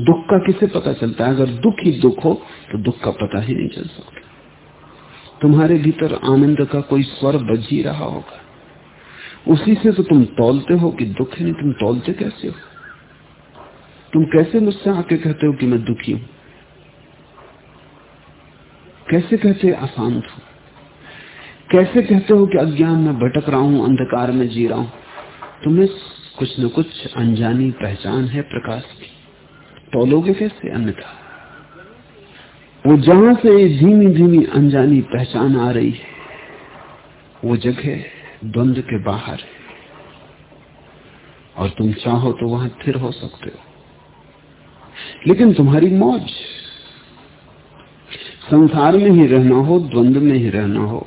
दुख का किसे पता चलता है? अगर दुख ही दुख हो तो दुख का पता ही नहीं चल सकता। तुम्हारे भीतर आनंद का कोई स्वर बज रहा होगा। उसी से तो तुम तोलते हो कि दुख है नहीं, तुम तोलते कैसे हो? तुम कैसे मुझसे आके कहते हो कि मैं दुखी हूँ? कैसे कहते अशांत हूँ? कैसे कहते हो कि अज्ञान में भटक रहा हूँ, अंधकार में जी रहा हूँ? तुम्हें कुछ न कुछ अनजानी पहचान है प्रकाश की। तोलोगे कैसे अन्यथा? वो जहाँ से धीमी धीमी अनजानी पहचान आ रही है, वो जगह द्वंद के बाहर है। और तुम चाहो तो वहाँ स्थिर हो सकते हो। लेकिन तुम्हारी मौज। संसार में ही रहना हो द्वंद में ही रहना हो,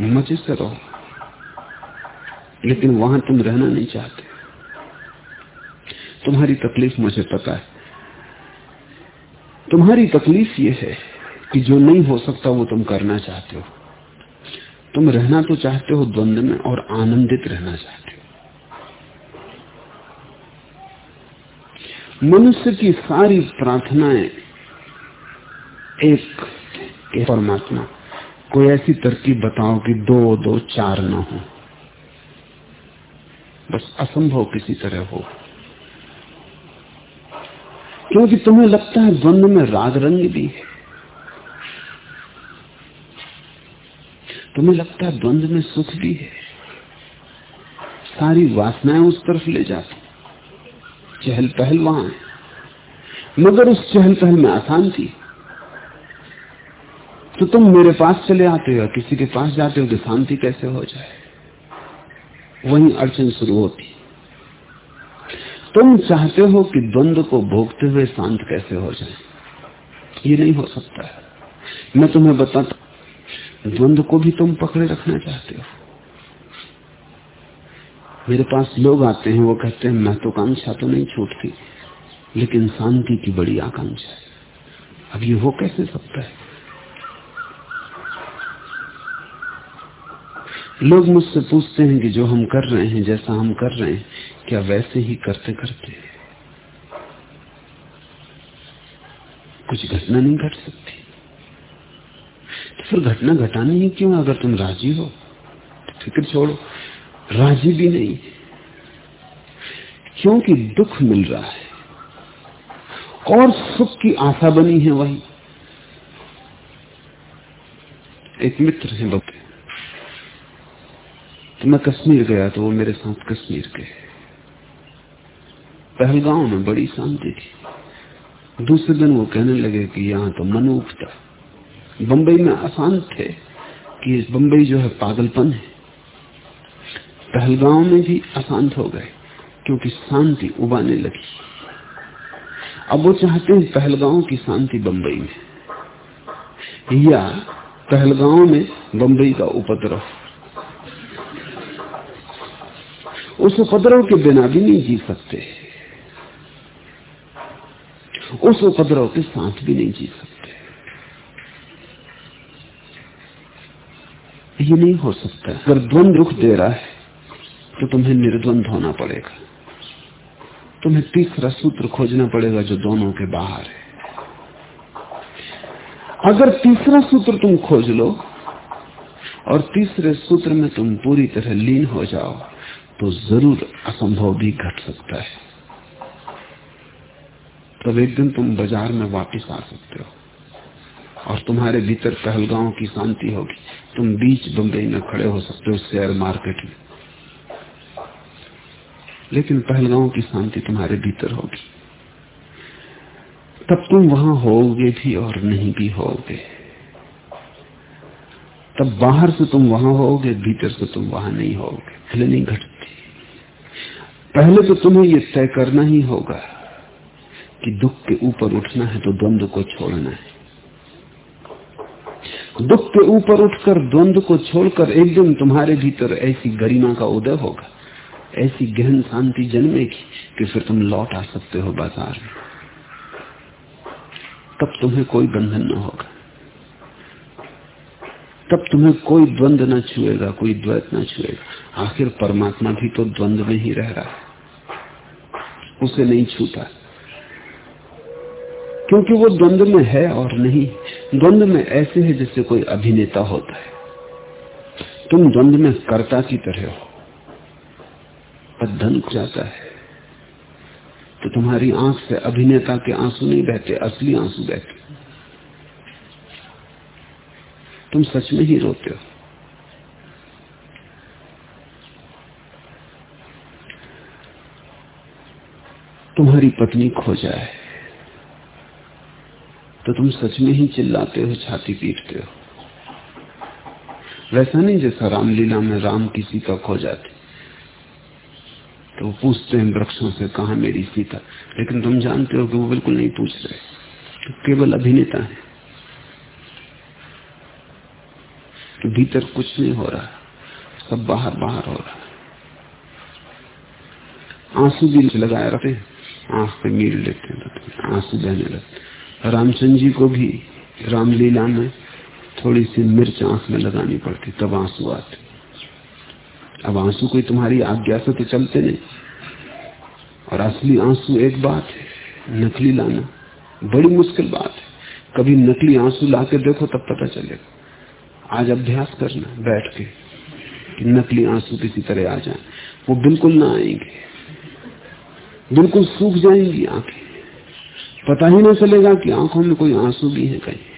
मज़े से रहो लेकिन वहाँ तुम रहना नहीं चाहते। तुम्हारी तकलीफ़ मुझे पता है। तुम्हारी तकलीफ़ ये है कि जो नहीं हो सकता वो तुम करना चाहते हो। तुम रहना तो चाहते हो द्वंद में और आनंदित रहना चाहते हो। मनुष्य की सारी प्रार्थनाएँ एक, परमात्मा। कोई ऐसी तरकीब बताओ कि दो दो चार ना हो। बस असंभव किसी तरह हो। क्योंकि तुम्हें लगता है द्वंद में राग रंग भी है। तुम्हें लगता है द्वंद में सुख भी है। सारी वासनाएँ उस तरफ़ ले जाती चहल पहल वहाँ। है मगर उस चहल पहल में आसान थी। तो तुम मेरे पास चले आते हो किसी के पास जाते हो कि शांति कैसे हो जाए? वही अड़चन शुरू होती। तुम चाहते हो कि द्वंद को भोगते हुए शांत कैसे हो जाए? ये नहीं हो सकता। है मैं तुम्हें बताता द्वंद को भी तुम पकड़े रखना चाहते हो। मेरे पास लोग आते हैं, वो कहते हैं महत्वाकांक्षा तो नहीं छूटती, लेकिन शांति की बड़ी आकांक्षा है। अब ये हो कैसे सकता है? लोग मुझसे पूछते हैं कि जो हम कर रहे हैं, जैसा हम कर रहे हैं, क्या वैसे ही करते करते कुछ घटना नहीं घट सकती। तो फिर घटना घटानी ही क्यों अगर तुम राज़ी हो तो फ़िक्र छोड़ो। राज़ी भी नहीं। क्योंकि दुख मिल रहा है। और सुख की आशा बनी है वही। एक मित्र है बब्बे तो मैं कश्मीर गया तो वो मेरे साथ कश्मीर गए। पहलगांव में बड़ी शांति थी। दूसरे दिन वो कहने लगे कि यहाँ तो मन उठता बंबई में अशांत थे कि बंबई जो है पागलपन है। पहलगांव में भी अशांत हो गए, क्योंकि शांति उबाने लगी। अब वो चाहते हैं पहलगांव की शांति बंबई में। या पहलगांव में बंबई का उपद्रव। उस उपद्रव के बिना भी नहीं जी सकते। उस उपद्रव के साथ भी नहीं जी सकते। ये नहीं हो सकता। अगर द्वंद रुख दे रहा है तो तुम्हें निर्द्वंद होना पड़ेगा। तुम्हें तीसरा सूत्र खोजना पड़ेगा जो दोनों के बाहर है। अगर तीसरा सूत्र तुम खोज लो और तीसरे सूत्र में तुम पूरी तरह लीन हो जाओ तो ज़रूर असंभव भी घट सकता है। तब एक दिन तुम बाज़ार में वापस आ सकते हो और तुम्हारे भीतर पहलगांव की शांति होगी। तुम बीच बंबई में खड़े हो सकते हो शेयर मार्केट में। लेकिन पहलगांव की शांति तुम्हारे भीतर होगी। तब तुम वहाँ होगे भी और नहीं भी होगे। तब बाहर से तुम वहाँ होगे, भीतर से तुम वहाँ नहीं होगे। पहले नहीं घटती। पहले तो तुम्हें यह तय करना ही होगा कि दुख के ऊपर उठना है तो द्वंद को छोड़ना है। दुख के ऊपर उठकर द्वंद को छोड़कर एक दिन तुम्हारे भीतर ऐसी गरिमा का उदय होगा। ऐसी गहन शांति जन्मेगी कि फिर तुम लौट आ सकते हो बाज़ार में। तब तुम्हें कोई बंधन न होगा। तब तुम्हें कोई द्वंद न छुएगा, कोई द्वैत न छुएगा। आखिर परमात्मा भी तो द्वंद में ही रह रहा है। उसे नहीं छूता। क्योंकि वो द्वंद में है और नहीं। द्वंद में ऐसे है जैसे कोई अभिनेता होता है। तुम द्वंद में कर्ता की तरह हो। धन जाता है। तो तुम्हारी आँख से अभिनेता के आँसू नहीं बहते, असली आँसू बहते। तुम सच में ही रोते हो। तुम्हारी पत्नी खो जाए तो तुम सच में ही चिल्लाते हो, छाती पीटते हो। वैसा नहीं जैसा रामलीला में राम की सीता खो जाती। तो पूछते हैं वृक्षों से कहा, मेरी सीता, लेकिन तुम जानते हो कि वो बिल्कुल नहीं पूछ रहे। तो केवल अभिनेता है। तो भीतर कुछ नहीं हो रहा। सब बाहर बाहर हो रहा है। आँसू भी लगाए रखते आँख पे मील लेते हैं आँसू बहने लगते रामचंद्र जी को भी रामलीला में थोड़ी सी मिर्च आँख में लगानी पड़ती, तब आँसू आते अब आँसू कोई तुम्हारी आज्ञा से तो चलते नहीं। और असली आँसू एक बात है, नकली लाना। बड़ी मुश्किल बात है। कभी नकली आँसू ला के देखो तब पता चलेगा। आज अभ्यास करना, बैठ के, कि नकली आँसू किसी तरह आ जाए। वो बिल्कुल ना आएँगे। बिल्कुल सूख जाएँगी आँखें। पता ही ना चलेगा कि आँखों में कोई आँसू भी है कहीं।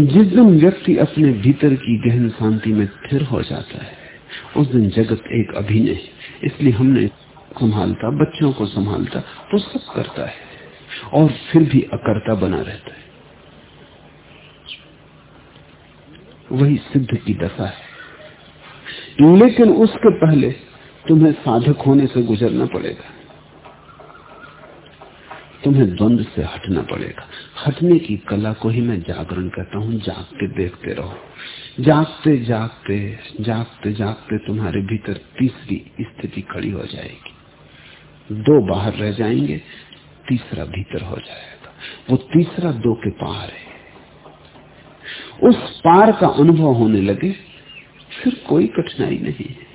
जिस दिन व्यक्ति अपने भीतर की गहन शांति में स्थिर हो जाता है, उस दिन जगत एक अभिनय इसलिए हमने संभालता, बच्चों को संभालता तो सब करता है और फिर भी अकर्ता बना रहता है। वही सिद्ध की दशा है। लेकिन उसके पहले तुम्हें साधक होने से गुजरना पड़ेगा। तुम्हें द्वंद से हटना पड़ेगा। हटने की कला को ही मैं जागरण कहता हूँ, जागते देखते रहो। जागते जागते जागते जागते तुम्हारे भीतर तीसरी स्थिति खड़ी हो जाएगी। दो बाहर रह जाएँगे, तीसरा भीतर हो जाएगा। वो तीसरा दो के पार है। उस पार का अनुभव होने लगे, फिर कोई कठिनाई नहीं। है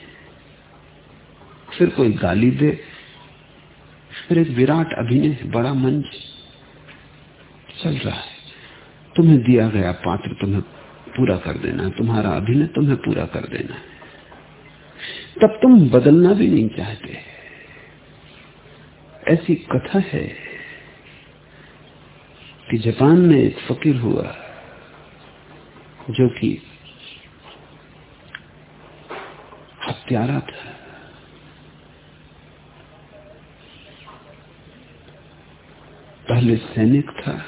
फिर कोई गाली दे, फिर एक विराट अभिनय, बड़ा मंच। चल रहा है। तुम्हें दिया गया पात्र तुम्हें पूरा कर देना है। तुम्हारा अभिनय तुम्हें पूरा कर देना है। तब तुम बदलना भी नहीं चाहते। ऐसी कथा है कि जापान में एक फकीर हुआ जो कि हत्यारा था। पहले सैनिक था।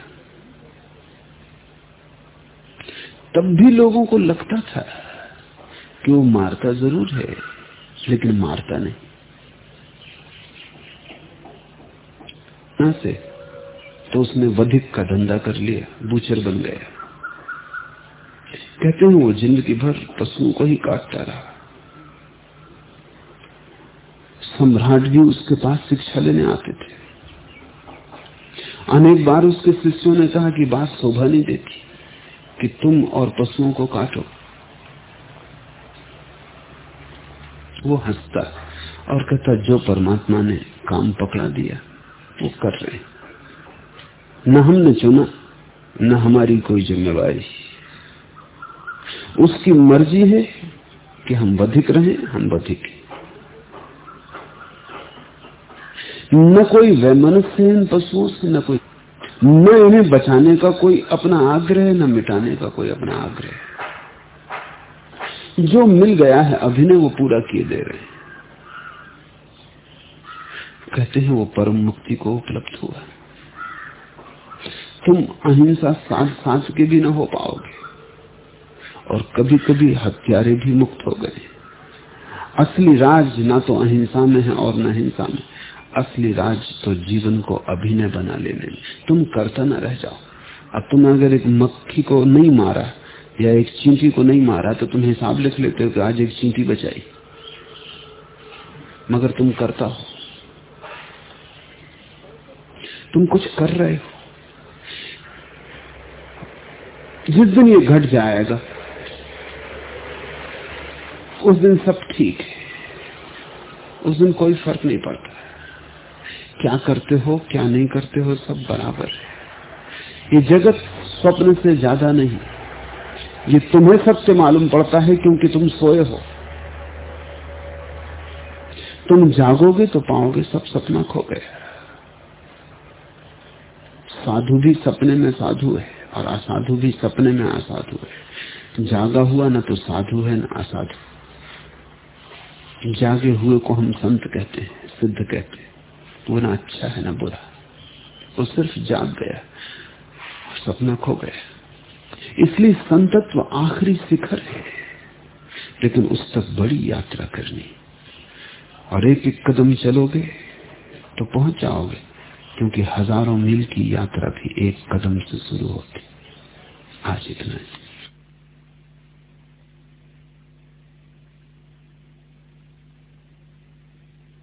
तब भी लोगों को लगता था कि वो मारता ज़रूर है, लेकिन मारता नहीं। से तो उसने वधिक का धंधा कर लिया, बूचर बन गया। कहते हैं वो ज़िंदगी भर पशुओं को ही काटता रहा। सम्राट भी उसके पास शिक्षा लेने आते थे। अनेक बार उसके शिष्यों ने कहा कि बात शोभा नहीं देती। कि तुम और पशुओं को काटो। वो हंसता और कहता, जो परमात्मा ने काम पकड़ा दिया, वो कर रहे न हमने चुना, न हमारी कोई जिम्मेवारी। उसकी मर्ज़ी है कि हम बधिक रहे, हम बधिक न कोई वैमनस्य इन पशुओं से, न कोई न इन्हें बचाने का कोई अपना आग्रह, न मिटाने का कोई अपना आग्रह। जो मिल गया है अभिनय, वो पूरा किए दे रहे हैं। कहते हैं, वो परम मुक्ति को उपलब्ध हुआ तुम अहिंसा साथ साथ के भी न हो पाओगे। और कभी कभी हत्यारे भी मुक्त हो गए असली राज ना तो अहिंसा में है और न हिंसा में। असली राज तो जीवन को अभिनय बना लेने में। तुम करता ना रह जाओ। अब तुम अगर एक मक्खी को नहीं मारा या एक चींटी को नहीं मारा तो तुम हिसाब लिख लेते हो कि आज एक चींटी बचाई। मगर तुम करता हो। तुम कुछ कर रहे हो। जिस दिन ये घट जाएगा, उस दिन सब ठीक है। उस दिन कोई फ़र्क नहीं पड़ता। क्या करते हो, क्या नहीं करते हो, सब बराबर है। ये जगत स्वप्न से ज़्यादा नहीं। ये तुम्हें सबसे मालूम पड़ता है क्योंकि तुम सोए हो। तुम जागोगे तो पाओगे सब सपना खो गया। साधु भी सपने में साधु है और असाधु भी सपने में असाधु है। जागा हुआ ना तो साधु है, ना असाधु। जागे हुए को हम संत कहते हैं, सिद्ध कहते हैं। वो ना अच्छा है ना बुरा। वो सिर्फ़ जाग गया, सपना खो गया। इसलिए संतत्व आखिरी शिखर है, लेकिन उस तक बड़ी यात्रा करनी। और एक एक कदम चलोगे तो पहुँच जाओगे, क्योंकि हज़ारों मील की यात्रा भी एक कदम से शुरू होती। आज इतना है।